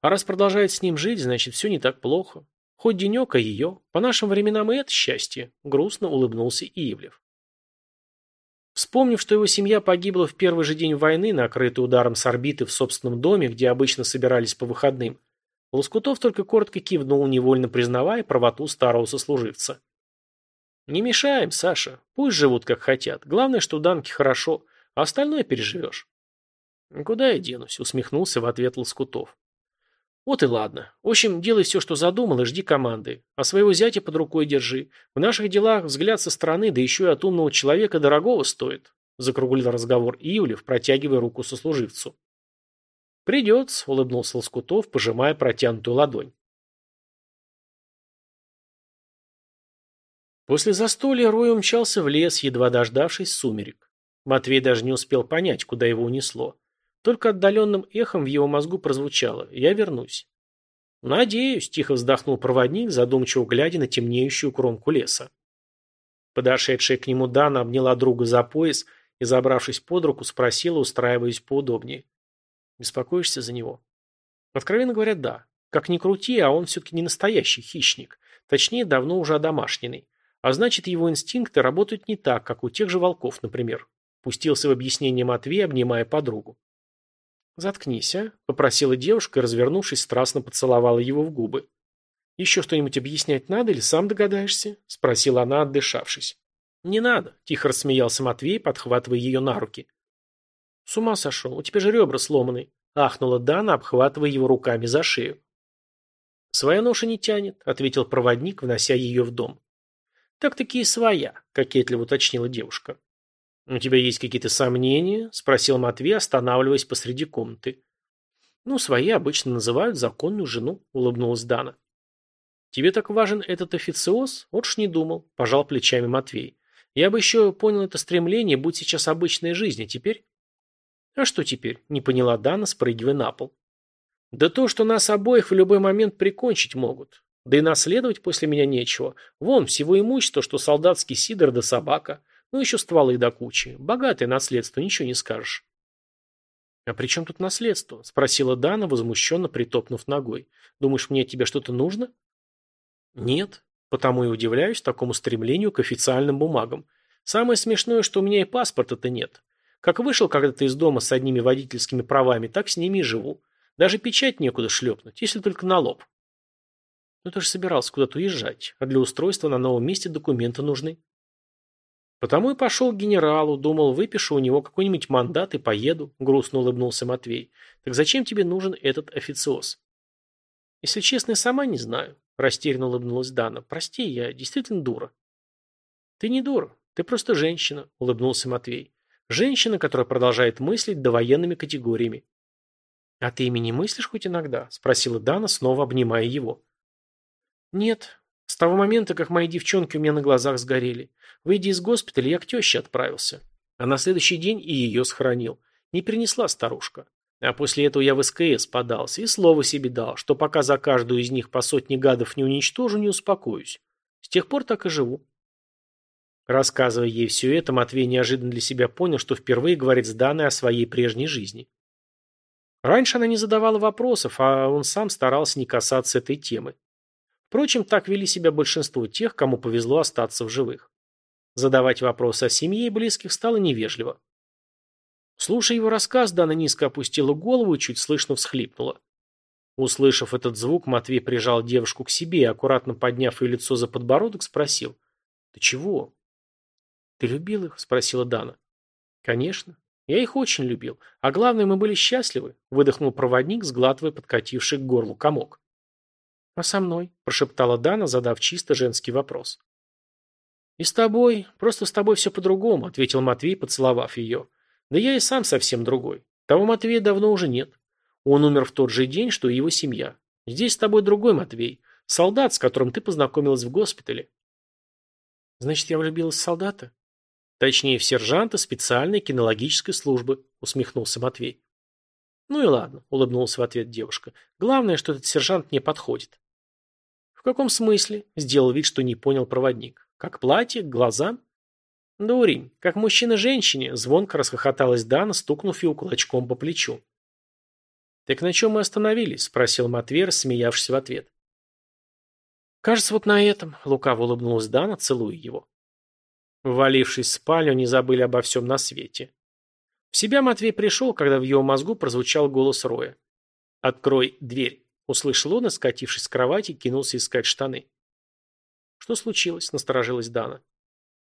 А раз продолжает с ним жить, значит, все не так плохо. Хоть денек, а ее. По нашим временам и это счастье. Грустно улыбнулся Ивлев. Вспомнив, что его семья погибла в первый же день войны, накрытый ударом с орбиты в собственном доме, где обычно собирались по выходным, Лоскутов только коротко кивнул, невольно признавая правоту старого сослуживца. «Не мешаем, Саша. Пусть живут, как хотят. Главное, что у Данки хорошо, а остальное переживешь». «Куда я денусь?» – усмехнулся в ответ Лоскутов. «Вот и ладно. В общем, делай все, что задумал, и жди команды. А своего зятя под рукой держи. В наших делах взгляд со стороны, да еще и от умного человека дорогого стоит», – закруглил разговор Иулев, протягивая руку сослуживцу. «Придется», – улыбнулся Лоскутов, пожимая протянутую ладонь. После застолья Рой умчался в лес, едва дождавшись сумерек. Матвей даже не успел понять, куда его унесло. Только отдаленным эхом в его мозгу прозвучало «Я вернусь». «Надеюсь», – тихо вздохнул проводник, задумчиво глядя на темнеющую кромку леса. Подошедшая к нему Дана обняла друга за пояс и, забравшись под руку, спросила, устраиваясь поудобнее. «Беспокоишься за него?» Откровенно говоря, да. Как ни крути, а он все-таки не настоящий хищник. Точнее, давно уже одомашненный. А значит, его инстинкты работают не так, как у тех же волков, например. Пустился в объяснение Матвей, обнимая подругу. «Заткнись, а?» – попросила девушка и, развернувшись, страстно поцеловала его в губы. «Еще что-нибудь объяснять надо или сам догадаешься?» – спросила она, отдышавшись. «Не надо», – тихо рассмеялся Матвей, подхватывая ее на руки. «С ума сошел, у тебя же ребра сломаны», – ахнула Дана, обхватывая его руками за шею. «Своя ноша не тянет», – ответил проводник, внося ее в дом. «Так-таки и своя», – кокетливо уточнила девушка. «У тебя есть какие-то сомнения?» – спросил Матвей, останавливаясь посреди комнаты. «Ну, свои обычно называют законную жену», – улыбнулась Дана. «Тебе так важен этот официоз? Вот ж не думал», – пожал плечами Матвей. «Я бы еще понял это стремление, будь сейчас обычной жизнь, а теперь...» «А что теперь?» – не поняла Дана, спрыгивая на пол. «Да то, что нас обоих в любой момент прикончить могут. Да и наследовать после меня нечего. Вон, всего имущества, что солдатский сидор да собака. Ну, еще стволы до кучи. Богатое наследство, ничего не скажешь. «А при чем тут наследство?» – спросила Дана, возмущенно притопнув ногой. «Думаешь, мне от тебя что-то нужно?» «Нет, потому и удивляюсь такому стремлению к официальным бумагам. Самое смешное, что у меня и паспорта-то нет. Как вышел когда-то из дома с одними водительскими правами, так с ними и живу. Даже печать некуда шлепнуть, если только на лоб. Ну ты же собирался куда-то уезжать, а для устройства на новом месте документы нужны. Потому и пошел к генералу, думал, выпишу у него какой-нибудь мандат и поеду, грустно улыбнулся Матвей. Так зачем тебе нужен этот официоз? Если честно, я сама не знаю, растерянно улыбнулась Дана. Прости, я действительно дура. Ты не дура, ты просто женщина, улыбнулся Матвей. Женщина, которая продолжает мыслить довоенными категориями. «А ты ими не мыслишь хоть иногда?» – спросила Дана, снова обнимая его. «Нет. С того момента, как мои девчонки у меня на глазах сгорели. Выйдя из госпиталя, я к теще отправился. А на следующий день и ее схоронил. Не принесла старушка. А после этого я в СКС подался и слово себе дал, что пока за каждую из них по сотне гадов не уничтожу, не успокоюсь. С тех пор так и живу. Рассказывая ей все это, Матвей неожиданно для себя понял, что впервые говорит с Даной о своей прежней жизни. Раньше она не задавала вопросов, а он сам старался не касаться этой темы. Впрочем, так вели себя большинство тех, кому повезло остаться в живых. Задавать вопросы о семье и близких стало невежливо. Слушая его рассказ, Дана низко опустила голову и чуть слышно всхлипнула. Услышав этот звук, Матвей прижал девушку к себе и, аккуратно подняв ее лицо за подбородок, спросил. «Ты чего?» «Ты любил их?» – спросила Дана. «Конечно. Я их очень любил. А главное, мы были счастливы», – выдохнул проводник, сглатывая подкативший к горлу комок. «А со мной?» – прошептала Дана, задав чисто женский вопрос. «И с тобой. Просто с тобой все по-другому», – ответил Матвей, поцеловав ее. «Да я и сам совсем другой. Того Матвея давно уже нет. Он умер в тот же день, что и его семья. Здесь с тобой другой Матвей. Солдат, с которым ты познакомилась в госпитале». «Значит, я влюбилась в солдата?» Точнее, в сержанта специальной кинологической службы, усмехнулся Матвей. Ну и ладно, улыбнулась в ответ девушка. Главное, что этот сержант мне подходит. В каком смысле? Сделал вид, что не понял проводник. Как платье, к глазам? Дурень, как мужчина женщине, звонко расхохоталась Дана, стукнув его кулачком по плечу. «Так на чем мы остановились?» – спросил Матвей, рассмеявшись в ответ. «Кажется, вот на этом», – лукаво улыбнулась Дана, целуя его. Ввалившись в спальню, не забыли обо всем на свете. В себя Матвей пришел, когда в его мозгу прозвучал голос Роя. «Открой дверь», — услышал он и, скатившись с кровати, кинулся искать штаны. «Что случилось?» — насторожилась Дана.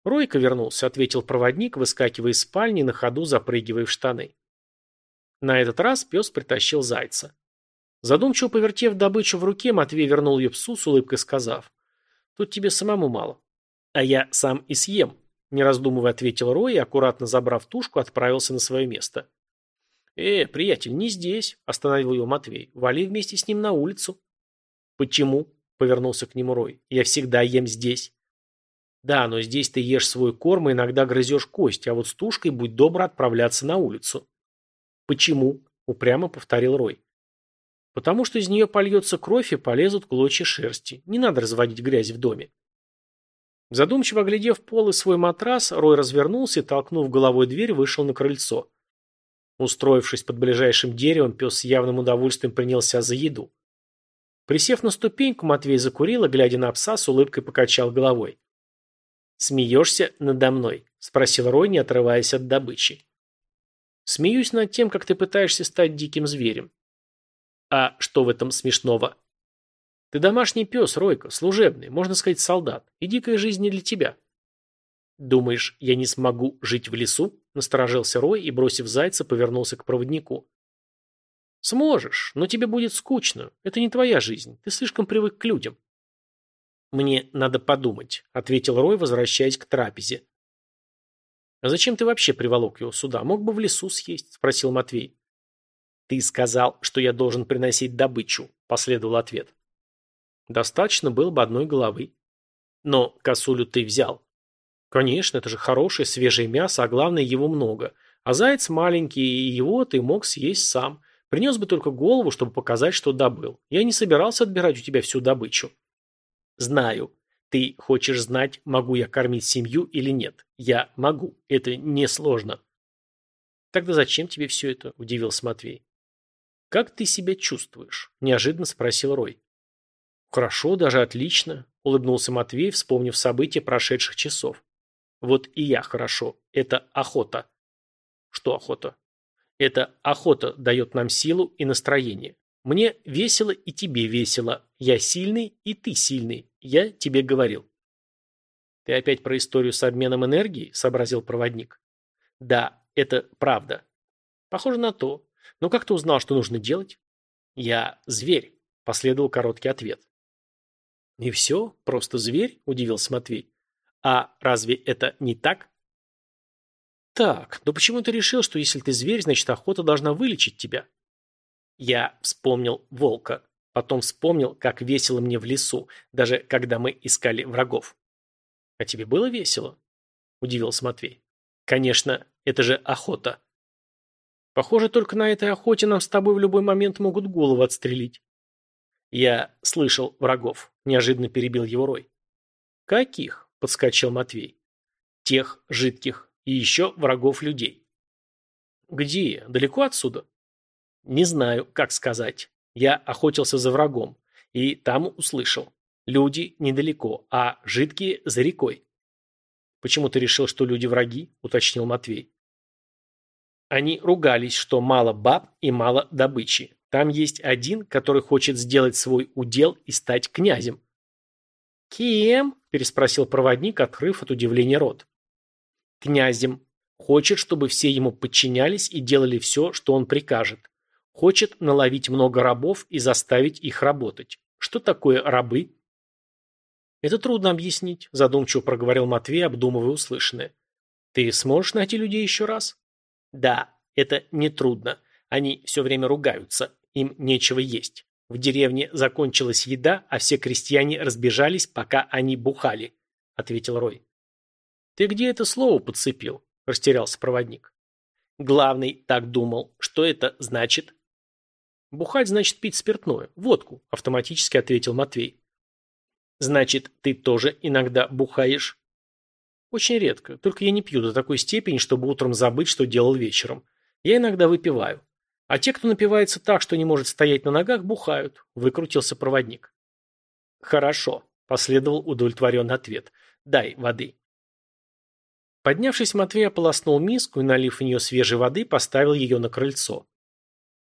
«Ройка вернулся», — ответил проводник, выскакивая из спальни на ходу запрыгивая в штаны. На этот раз пес притащил зайца. Задумчиво повертев добычу в руке, Матвей вернул ее псу с улыбкой сказав. «Тут тебе самому мало. «А я сам и съем», – не раздумывая ответил Рой и, аккуратно забрав тушку, отправился на свое место. «Э, приятель, не здесь», – остановил его Матвей. «Вали вместе с ним на улицу». «Почему?» – повернулся к нему Рой. «Я всегда ем здесь». «Да, но здесь ты ешь свой корм и иногда грызешь кость, а вот с тушкой будь добр отправляться на улицу». «Почему?» – упрямо повторил Рой. «Потому что из нее польется кровь и полезут клочья шерсти. Не надо разводить грязь в доме». Задумчиво оглядев пол и свой матрас, Рой развернулся и, толкнув головой дверь, вышел на крыльцо. Устроившись под ближайшим деревом, пес с явным удовольствием принялся за еду. Присев на ступеньку, Матвей закурил и, глядя на пса, с улыбкой покачал головой. «Смеешься надо мной?» – спросил Рой, не отрываясь от добычи. «Смеюсь над тем, как ты пытаешься стать диким зверем». «А что в этом смешного?» Ты домашний пес, Ройка, служебный, можно сказать, солдат. И дикая жизнь не для тебя. Думаешь, я не смогу жить в лесу? Насторожился Рой и, бросив зайца, повернулся к проводнику. Сможешь, но тебе будет скучно. Это не твоя жизнь. Ты слишком привык к людям. Мне надо подумать, ответил Рой, возвращаясь к трапезе. А зачем ты вообще приволок его сюда? Мог бы в лесу съесть, спросил Матвей. Ты сказал, что я должен приносить добычу, последовал ответ. Достаточно было бы одной головы. Но косулю ты взял. Конечно, это же хорошее свежее мясо, а главное его много. А заяц маленький, и его ты мог съесть сам. Принес бы только голову, чтобы показать, что добыл. Я не собирался отбирать у тебя всю добычу. Знаю. Ты хочешь знать, могу я кормить семью или нет. Я могу. Это несложно. Тогда зачем тебе все это? Удивился Матвей. Как ты себя чувствуешь? Неожиданно спросил Рой. «Хорошо, даже отлично», – улыбнулся Матвей, вспомнив события прошедших часов. Вот и я хорошо. Это охота. Что охота? Это охота дает нам силу и настроение. Мне весело и тебе весело. Я сильный и ты сильный. Я тебе говорил. Ты опять про историю с обменом энергии? Сообразил проводник. Да, это правда. Похоже на то. Но как ты узнал, что нужно делать? Я зверь. Последовал короткий ответ. И все? Просто зверь? Удивился Матвей. А разве это не так? Так, но почему ты решил, что если ты зверь, значит охота должна вылечить тебя? Я вспомнил волка. Потом вспомнил, как весело мне в лесу, даже когда мы искали врагов. А тебе было весело? Удивился Матвей. Конечно, это же охота. Похоже, только на этой охоте нам с тобой в любой момент могут голову отстрелить. Я слышал врагов, неожиданно перебил его Рой. Каких? Подскочил Матвей. Тех жидких и еще врагов людей. Где? Далеко отсюда? Не знаю, как сказать. Я охотился за врагом, и там услышал. Люди недалеко, а жидкие за рекой. Почему ты решил, что люди враги? Уточнил Матвей. Они ругались, что мало баб и мало добычи. Там есть один, который хочет сделать свой удел и стать князем. «Кем?» – переспросил проводник, открыв от удивления рот. «Князем. Хочет, чтобы все ему подчинялись и делали все, что он прикажет. Хочет наловить много рабов и заставить их работать. Что такое рабы?» «Это трудно объяснить», – задумчиво проговорил Матвей, обдумывая услышанное. «Ты сможешь найти людей еще раз?» «Да, это нетрудно. Они все время ругаются. Им нечего есть. В деревне закончилась еда, а все крестьяне разбежались, пока они бухали», – ответил Рой. «Ты где это слово подцепил?» – растерялся проводник. «Главный так думал. Что это значит?» «Бухать значит пить спиртное. Водку», – автоматически ответил Матвей. Значит, ты тоже иногда бухаешь? Очень редко. Только я не пью до такой степени, чтобы утром забыть, что делал вечером. Я иногда выпиваю. А те, кто напивается так, что не может стоять на ногах, бухают. Выкрутился проводник. Хорошо. Последовал удовлетворенный ответ. Дай воды. Поднявшись, Матвей ополоснул миску и, налив в нее свежей воды, поставил ее на крыльцо.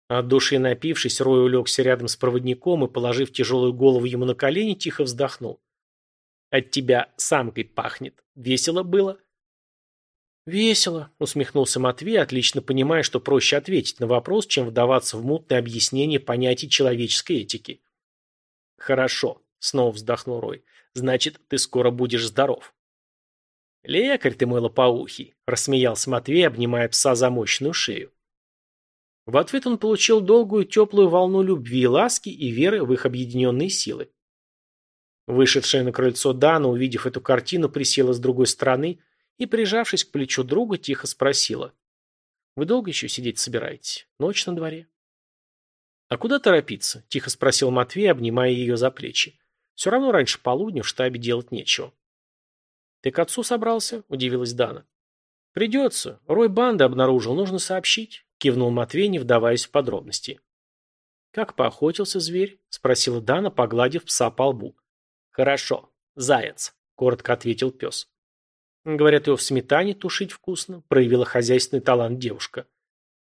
От души напившись, Рой улегся рядом с проводником и, положив тяжелую голову ему на колени, тихо вздохнул. «От тебя самкой пахнет. Весело было?» «Весело», — усмехнулся Матвей, отлично понимая, что проще ответить на вопрос, чем вдаваться в мутное объяснение понятий человеческой этики. «Хорошо», — снова вздохнул Рой. «Значит, ты скоро будешь здоров». «Лекарь ты мой лопоухий», — рассмеялся Матвей, обнимая пса за мощную шею. В ответ он получил долгую теплую волну любви, ласки и веры в их объединенные силы. Вышедшая на крыльцо Дана, увидев эту картину, присела с другой стороны и, прижавшись к плечу друга, тихо спросила. «Вы долго еще сидеть собираетесь? Ночь на дворе?» «А куда торопиться?» – тихо спросил Матвей, обнимая ее за плечи. «Все равно раньше полудня в штабе делать нечего». «Ты к отцу собрался?» – удивилась Дана. «Придется. Рой банды обнаружил, нужно сообщить кивнул Матвей, не вдаваясь в подробности. «Как поохотился зверь?» – спросила Дана, погладив пса по лбу. «Хорошо. Заяц», – коротко ответил пес. «Говорят, его в сметане тушить вкусно», – проявила хозяйственный талант девушка.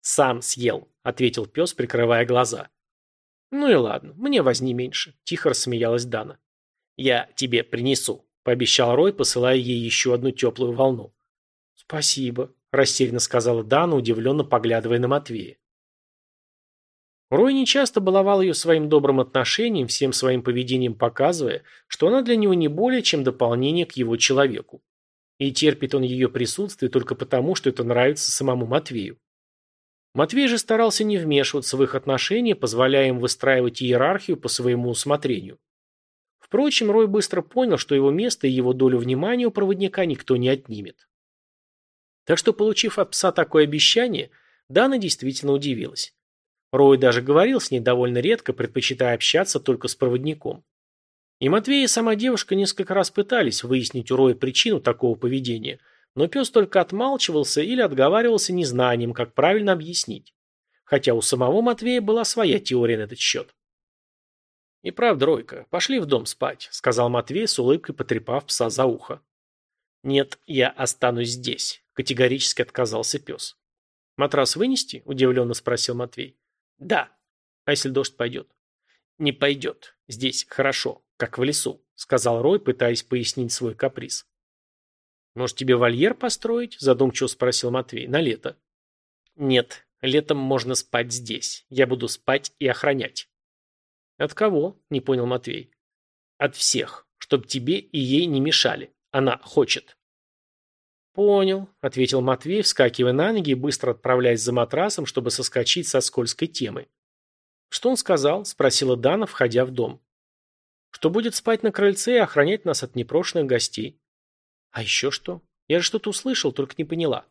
«Сам съел», – ответил пес, прикрывая глаза. «Ну и ладно, мне возни меньше», – тихо рассмеялась Дана. «Я тебе принесу», – пообещал Рой, посылая ей еще одну теплую волну. «Спасибо», растерянно сказала Дана, удивленно поглядывая на Матвея. Рой нечасто баловал ее своим добрым отношением, всем своим поведением показывая, что она для него не более, чем дополнение к его человеку. И терпит он ее присутствие только потому, что это нравится самому Матвею. Матвей же старался не вмешиваться в их отношения, позволяя им выстраивать иерархию по своему усмотрению. Впрочем, Рой быстро понял, что его место и его долю внимания у проводника никто не отнимет. Так что, получив от пса такое обещание, Дана действительно удивилась. Рой даже говорил с ней довольно редко, предпочитая общаться только с проводником. И Матвей и сама девушка несколько раз пытались выяснить у Роя причину такого поведения, но пес только отмалчивался или отговаривался незнанием, как правильно объяснить. Хотя у самого Матвея была своя теория на этот счет. «И правда, Ройка, пошли в дом спать», — сказал Матвей с улыбкой, потрепав пса за ухо. Нет, я останусь здесь, категорически отказался пес. Матрас вынести? Удивленно спросил Матвей. Да. А если дождь пойдет? Не пойдет. Здесь хорошо, как в лесу, сказал Рой, пытаясь пояснить свой каприз. Может, тебе вольер построить? Задумчиво спросил Матвей. На лето. Нет, летом можно спать здесь. Я буду спать и охранять. От кого? Не понял Матвей. От всех, чтоб тебе и ей не мешали. Она хочет. «Понял», — ответил Матвей, вскакивая на ноги и быстро отправляясь за матрасом, чтобы соскочить со скользкой темы. «Что он сказал?» — спросила Дана, входя в дом. «Что будет спать на крыльце и охранять нас от непрошенных гостей». «А еще что? Я же что-то услышал, только не поняла».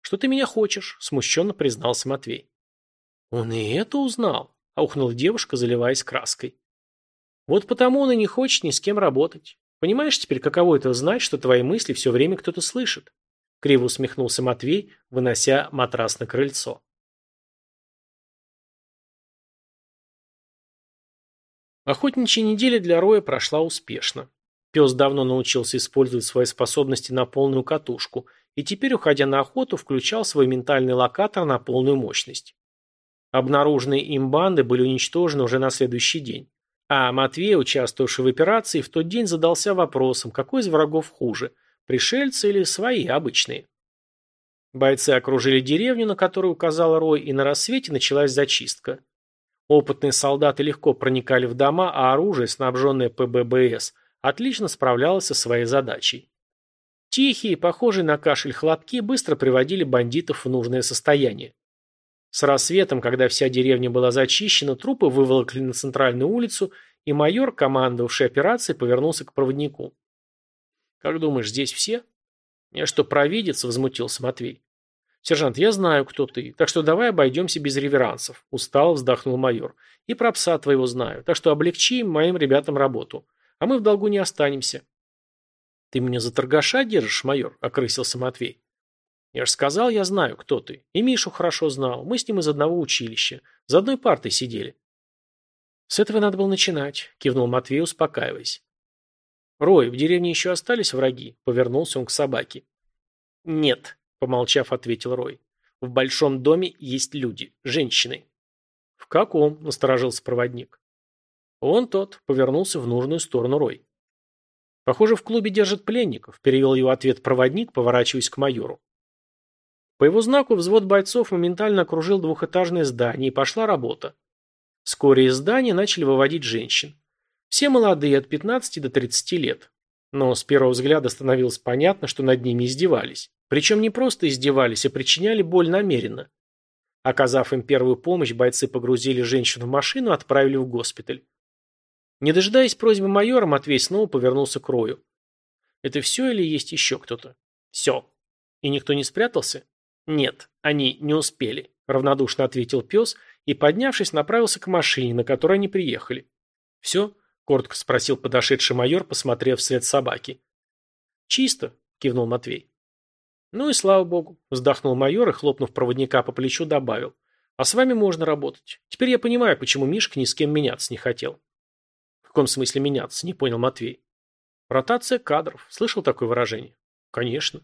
«Что ты меня хочешь?» — смущенно признался Матвей. «Он и это узнал», — аухнула девушка, заливаясь краской. «Вот потому он и не хочет ни с кем работать. Понимаешь теперь, каково это знать, что твои мысли все время кто-то слышит?» Криво усмехнулся Матвей, вынося матрас на крыльцо. Охотничья неделя для Роя прошла успешно. Пес давно научился использовать свои способности на полную катушку и теперь, уходя на охоту, включал свой ментальный локатор на полную мощность. Обнаруженные им банды были уничтожены уже на следующий день. А Матвей, участвовавший в операции, в тот день задался вопросом, какой из врагов хуже – пришельцы или свои, обычные. Бойцы окружили деревню, на которую указал Рой, и на рассвете началась зачистка. Опытные солдаты легко проникали в дома, а оружие, снабженное ПББС, отлично справлялось со своей задачей. Тихие, похожие на кашель хлопки, быстро приводили бандитов в нужное состояние. С рассветом, когда вся деревня была зачищена, трупы выволокли на центральную улицу, и майор, командовавший операцией, повернулся к проводнику. «Как думаешь, здесь все?» «Я что, провидец?» – возмутился Матвей. «Сержант, я знаю, кто ты, так что давай обойдемся без реверансов», – устало вздохнул майор. «И про пса твоего знаю, так что облегчим моим ребятам работу, а мы в долгу не останемся». «Ты меня за торгаша держишь, майор?» – окрысился Матвей. Я же сказал, я знаю, кто ты. И Мишу хорошо знал. Мы с ним из одного училища. За одной партой сидели. С этого надо было начинать, кивнул Матвей, успокаиваясь. Рой, в деревне еще остались враги? Повернулся он к собаке. Нет, помолчав, ответил Рой. В большом доме есть люди, женщины. В каком? насторожился проводник. Он тот, повернулся в нужную сторону Рой. Похоже, в клубе держат пленников, перевел его ответ проводник, поворачиваясь к майору. По его знаку взвод бойцов моментально окружил двухэтажное здание, и пошла работа. Вскоре из здания начали выводить женщин. Все молодые, от 15 до 30 лет. Но с первого взгляда становилось понятно, что над ними издевались. Причем не просто издевались, а причиняли боль намеренно. Оказав им первую помощь, бойцы погрузили женщин в машину и отправили в госпиталь. Не дожидаясь просьбы майора, Матвей снова повернулся к Рою. «Это все или есть еще кто-то?» «Все». «И никто не спрятался?» «Нет, они не успели», – равнодушно ответил пес и, поднявшись, направился к машине, на которой они приехали. «Все?» – коротко спросил подошедший майор, посмотрев вслед собаки. «Чисто», – кивнул Матвей. «Ну и слава богу», – вздохнул майор и, хлопнув проводника по плечу, добавил. «А с вами можно работать. Теперь я понимаю, почему Мишка ни с кем меняться не хотел». «В каком смысле меняться?» – не понял Матвей. «Ротация кадров. Слышал такое выражение?» «Конечно».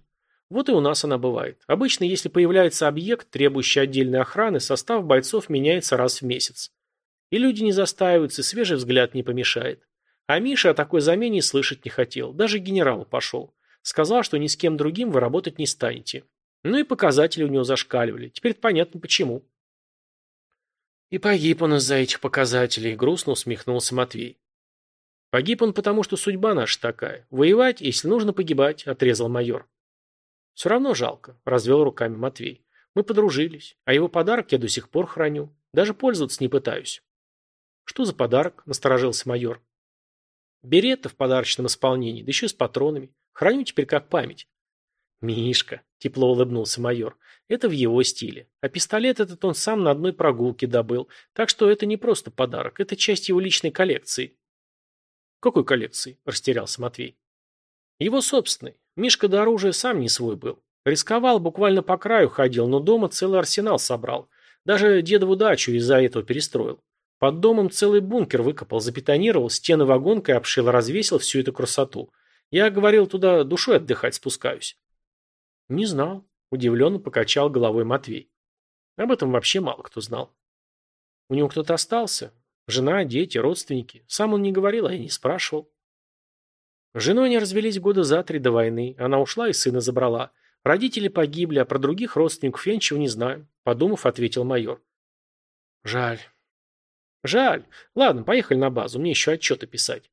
Вот и у нас она бывает. Обычно, если появляется объект, требующий отдельной охраны, состав бойцов меняется раз в месяц. И люди не застаиваются, свежий взгляд не помешает. А Миша о такой замене слышать не хотел. Даже генерал пошел. Сказал, что ни с кем другим вы работать не станете. Ну и показатели у него зашкаливали. Теперь понятно почему. И погиб он из-за этих показателей, грустно усмехнулся Матвей. Погиб он потому, что судьба наша такая. Воевать, если нужно погибать, отрезал майор. «Все равно жалко», – развел руками Матвей. «Мы подружились, а его подарок я до сих пор храню. Даже пользоваться не пытаюсь». «Что за подарок?» – насторожился майор. «Беретта в подарочном исполнении, да еще с патронами. Храню теперь как память». «Мишка», – тепло улыбнулся майор, – «это в его стиле. А пистолет этот он сам на одной прогулке добыл, так что это не просто подарок, это часть его личной коллекции». «Какой коллекции?» – растерялся Матвей. «Его собственной. Мишка до оружия сам не свой был. Рисковал, буквально по краю ходил, но дома целый арсенал собрал. Даже дедову дачу из-за этого перестроил. Под домом целый бункер выкопал, запетонировал, стены вагонкой обшил, развесил всю эту красоту. Я говорил, туда душой отдыхать спускаюсь. Не знал. Удивленно покачал головой Матвей. Об этом вообще мало кто знал. У него кто-то остался? Жена, дети, родственники. Сам он не говорил, а я не спрашивал. Женой они развелись года за три до войны. Она ушла и сына забрала. Родители погибли, а про других родственников я ничего не знаю. Подумав, ответил майор. Жаль. Жаль. Ладно, поехали на базу, мне еще отчеты писать.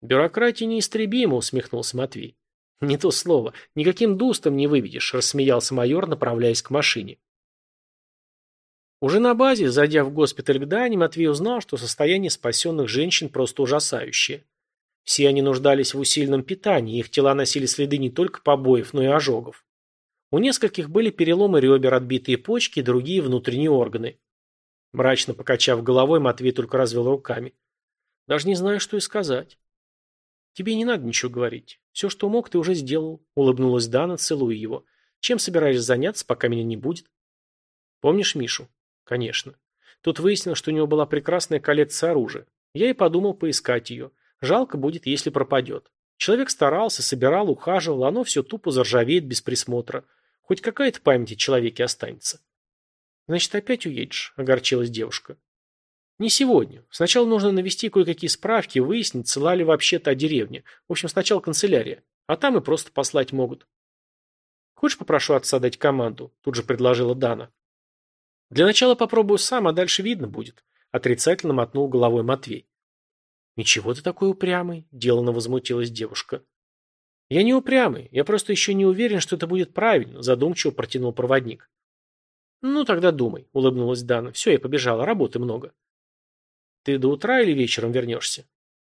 Бюрократия неистребима, усмехнулся Матвей. Не то слово. Никаким дустом не выведешь, рассмеялся майор, направляясь к машине. Уже на базе, зайдя в госпиталь к Дане, Матвей узнал, что состояние спасенных женщин просто ужасающее. Все они нуждались в усиленном питании, их тела носили следы не только побоев, но и ожогов. У нескольких были переломы ребер, отбитые почки и другие внутренние органы. Мрачно покачав головой, Матвей только развел руками. Даже не знаю, что и сказать. Тебе не надо ничего говорить. Все, что мог, ты уже сделал, улыбнулась Дана, целуя его. Чем собираешься заняться, пока меня не будет? Помнишь Мишу? Конечно. Тут выяснилось, что у него была прекрасная коллекция оружия. Я и подумал поискать ее. Жалко будет, если пропадет. Человек старался, собирал, ухаживал, оно все тупо заржавеет без присмотра. Хоть какая-то память о человеке останется. Значит, опять уедешь, огорчилась девушка. Не сегодня. Сначала нужно навести кое-какие справки, выяснить, цела ли вообще та деревня. В общем, сначала канцелярия. А там и просто послать могут. Хочешь, попрошу отца дать команду? Тут же предложила Дана. Для начала попробую сам, а дальше видно будет. Отрицательно мотнул головой Матвей. Ничего ты такой упрямый? Делано возмутилась девушка. Я не упрямый, я просто еще не уверен, что это будет правильно, задумчиво протянул проводник. Ну, тогда думай, улыбнулась Дана. Все, я побежала, работы много. Ты до утра или вечером вернешься?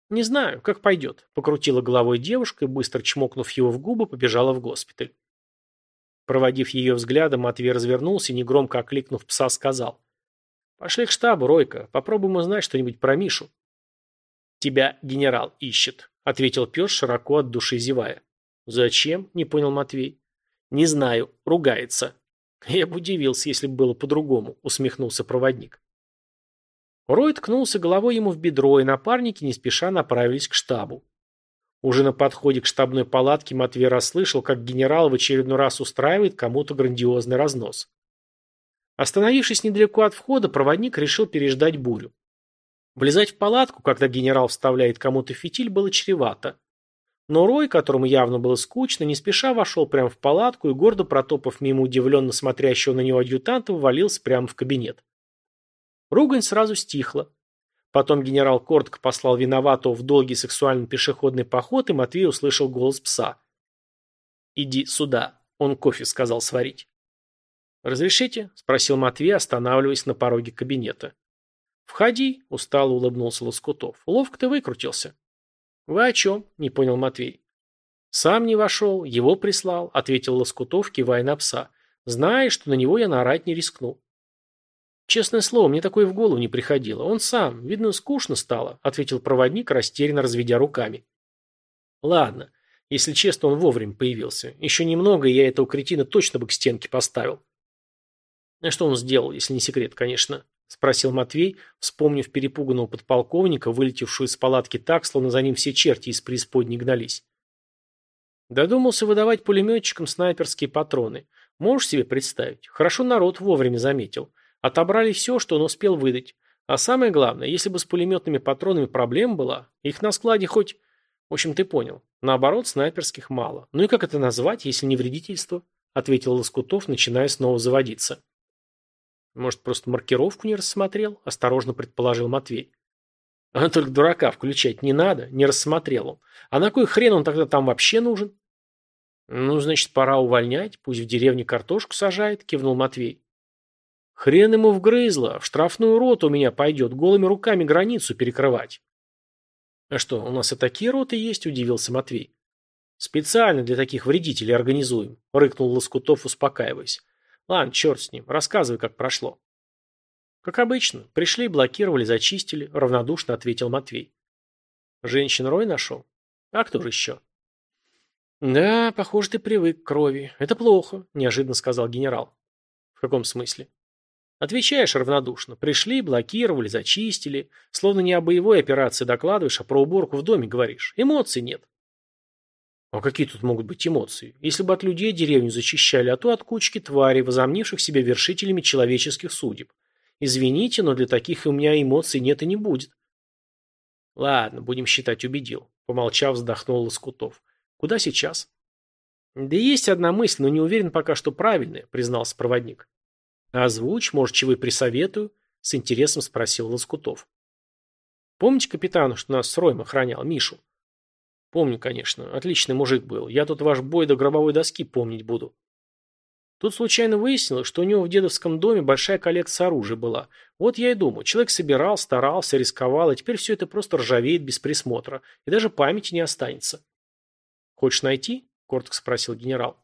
Не знаю, как пойдет. Покрутила головой девушка и, быстро чмокнув его в губы, побежала в госпиталь. Проводив ее взглядом, Матвей развернулся и, негромко окликнув пса, сказал. «Пошли к штабу, Ройка. Попробуем узнать что-нибудь про Мишу». «Тебя генерал ищет», — ответил пес, широко от души зевая. «Зачем?» — не понял Матвей. «Не знаю. Ругается». «Я бы удивился, если бы было по-другому», — усмехнулся проводник. Рой ткнулся головой ему в бедро, и напарники не спеша направились к штабу. Уже на подходе к штабной палатке Матвей расслышал, как генерал в очередной раз устраивает кому-то грандиозный разнос. Остановившись недалеко от входа, проводник решил переждать бурю. Влезать в палатку, когда генерал вставляет кому-то фитиль, было чревато. Но Рой, которому явно было скучно, не спеша вошел прямо в палатку и, гордо протопав мимо удивленно смотрящего на него адъютанта, ввалился прямо в кабинет. Ругань сразу стихла. Потом генерал коротко послал виноватого в долгий сексуальный пешеходный поход, и Матвей услышал голос пса. «Иди сюда», — он кофе сказал сварить. «Разрешите?» — спросил Матвей, останавливаясь на пороге кабинета. «Входи», — устало улыбнулся Лоскутов. «Ловко ты выкрутился». «Вы о чем?» – не понял Матвей. «Сам не вошел, его прислал», – ответил Лоскутов, кивая на пса. «Зная, что на него я наорать не рискну». «Честное слово, мне такое в голову не приходило. Он сам. Видно, скучно стало», – ответил проводник, растерянно разведя руками. «Ладно. Если честно, он вовремя появился. Еще немного, и я этого кретина точно бы к стенке поставил». «А что он сделал, если не секрет, конечно?» – спросил Матвей, вспомнив перепуганного подполковника, вылетевшую из палатки так, словно за ним все черти из преисподней гнались. Додумался выдавать пулеметчикам снайперские патроны. Можешь себе представить? Хорошо народ вовремя заметил. Отобрали все, что он успел выдать. А самое главное, если бы с пулеметными патронами проблема была, их на складе хоть... В общем, ты понял. Наоборот, снайперских мало. Ну и как это назвать, если не вредительство? Ответил Лоскутов, начиная снова заводиться. Может, просто маркировку не рассмотрел? Осторожно предположил Матвей. А только дурака включать не надо, не рассмотрел он. А на кой хрен он тогда там вообще нужен? Ну, значит, пора увольнять, пусть в деревне картошку сажает, кивнул Матвей. Хрен ему вгрызло, в штрафную роту у меня пойдет, голыми руками границу перекрывать. А что, у нас и такие роты есть, удивился Матвей. Специально для таких вредителей организуем, рыкнул Лоскутов, успокаиваясь. Ладно, черт с ним, рассказывай, как прошло. Как обычно, пришли, блокировали, зачистили, равнодушно ответил Матвей. Женщин Рой нашел? А кто же еще? Да, похоже, ты привык к крови. Это плохо, неожиданно сказал генерал. В каком смысле? Отвечаешь равнодушно. Пришли, блокировали, зачистили. Словно не о боевой операции докладываешь, а про уборку в доме говоришь. Эмоций нет. А какие тут могут быть эмоции? Если бы от людей деревню зачищали, а то от кучки тварей, возомнивших себя вершителями человеческих судеб. Извините, но для таких у меня эмоций нет и не будет. Ладно, будем считать, убедил. Помолчав, вздохнул Лоскутов. Куда сейчас? Да есть одна мысль, но не уверен пока, что правильная, признался проводник. Озвучь, может, чего и присоветую? С интересом спросил Лоскутов. Помните капитана, что нас с Роем охранял, Мишу? Помню, конечно. Отличный мужик был. Я тут ваш бой до гробовой доски помнить буду. Тут случайно выяснилось, что у него в дедовском доме большая коллекция оружия была. Вот я и думаю, человек собирал, старался, рисковал, а теперь все это просто ржавеет без присмотра, и даже памяти не останется. «Хочешь найти?» – коротко спросил генерал.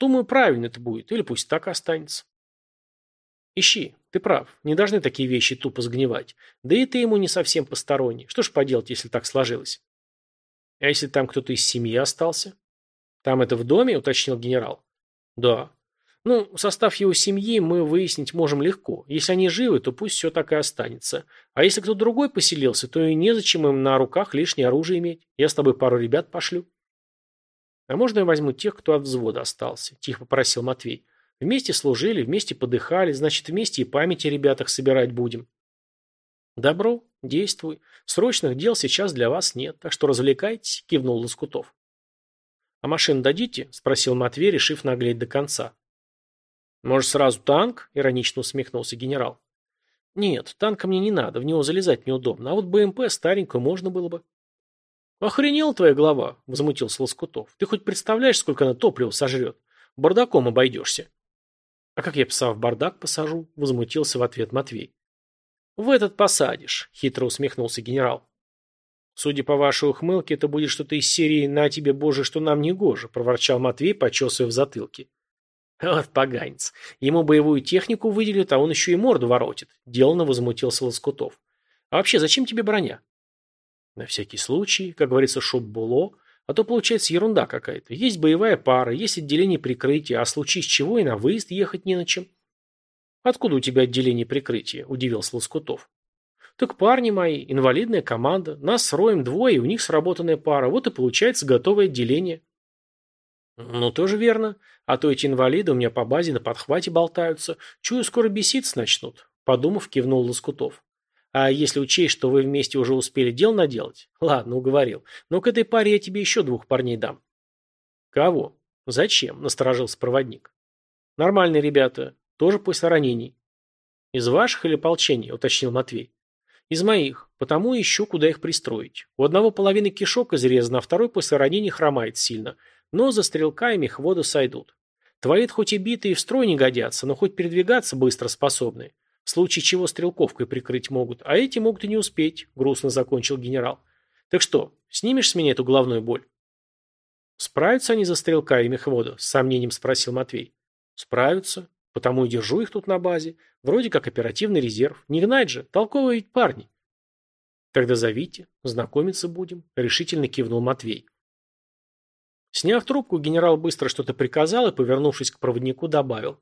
«Думаю, правильно это будет, или пусть так останется». «Ищи, ты прав, не должны такие вещи тупо сгнивать. Да и ты ему не совсем посторонний. Что ж поделать, если так сложилось?» «А если там кто-то из семьи остался?» «Там это в доме?» – уточнил генерал. «Да. Ну, состав его семьи мы выяснить можем легко. Если они живы, то пусть все так и останется. А если кто другой поселился, то и незачем им на руках лишнее оружие иметь. Я с тобой пару ребят пошлю». «А можно я возьму тех, кто от взвода остался?» – тихо попросил Матвей. «Вместе служили, вместе подыхали, значит, вместе и память о ребятах собирать будем». «Добро, действуй. Срочных дел сейчас для вас нет, так что развлекайтесь», – кивнул Лоскутов. «А машину дадите?» – спросил Матвей, решив наглеть до конца. «Может, сразу танк?» – иронично усмехнулся генерал. «Нет, танка мне не надо, в него залезать неудобно, а вот БМП старенькую можно было бы». «Охренел твоя голова?» – возмутился Лоскутов. «Ты хоть представляешь, сколько она топлива сожрет? Бардаком обойдешься». «А как я пса в бардак посажу?» – возмутился в ответ Матвей. «В этот посадишь», – хитро усмехнулся генерал. «Судя по вашей ухмылке, это будет что-то из серии «На тебе, Боже, что нам не гоже», – проворчал Матвей, почесывая в затылке. «Вот поганец. Ему боевую технику выделят, а он еще и морду воротит», – деланно возмутился Лоскутов. «А вообще, зачем тебе броня?» «На всякий случай, как говорится, шуб було, а то получается ерунда какая-то. Есть боевая пара, есть отделение прикрытия, а случись чего и на выезд ехать не на чем». «Откуда у тебя отделение прикрытия?» – удивился Лоскутов. «Так парни мои, инвалидная команда, нас с Роем двое, и у них сработанная пара, вот и получается готовое отделение». «Ну, тоже верно. А то эти инвалиды у меня по базе на подхвате болтаются. Чую, скоро беситься начнут», – подумав, кивнул Лоскутов. «А если учесть, что вы вместе уже успели дел наделать? Ладно, уговорил. Но к этой паре я тебе еще двух парней дам». «Кого? Зачем?» – насторожился проводник. «Нормальные ребята. Тоже после ранений. Из ваших или ополчений, уточнил Матвей. Из моих, потому ищу, куда их пристроить. У одного половины кишок изрезана, а второй после ранений хромает сильно. Но за стрелка и мехвода сойдут. Твои хоть и битые в строй не годятся, но хоть передвигаться быстро способны. В случае чего стрелковкой прикрыть могут, а эти могут и не успеть, грустно закончил генерал. Так что, снимешь с меня эту головную боль? Справятся они за стрелка и мехвода? С сомнением спросил Матвей. Справятся. Потому и держу их тут на базе. Вроде как оперативный резерв. Не гнать же, толковые ведь парни. Тогда зовите, знакомиться будем, решительно кивнул Матвей. Сняв трубку, генерал быстро что-то приказал и, повернувшись к проводнику, добавил.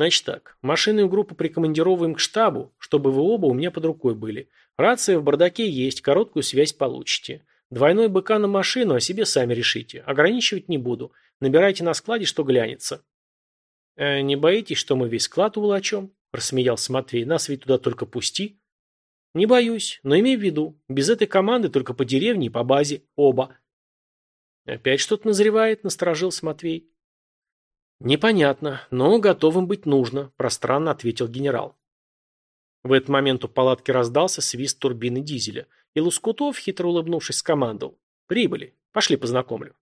Значит так, машинную группу прикомандировываем к штабу, чтобы вы оба у меня под рукой были. Рация в бардаке есть, короткую связь получите. Двойной БК на машину, а себе сами решите. Ограничивать не буду. Набирайте на складе, что глянется. «Э, «Не боитесь, что мы весь склад уволочем?» – рассмеялся Матвей. «Нас ведь туда только пусти». «Не боюсь, но имей в виду, без этой команды только по деревне и по базе. Оба». «Опять что-то назревает?» – насторожился Матвей. «Непонятно, но готовым быть нужно», – пространно ответил генерал. В этот момент у палатки раздался свист турбины дизеля, и Лускутов, хитро улыбнувшись, скомандовал. «Прибыли. Пошли познакомлю».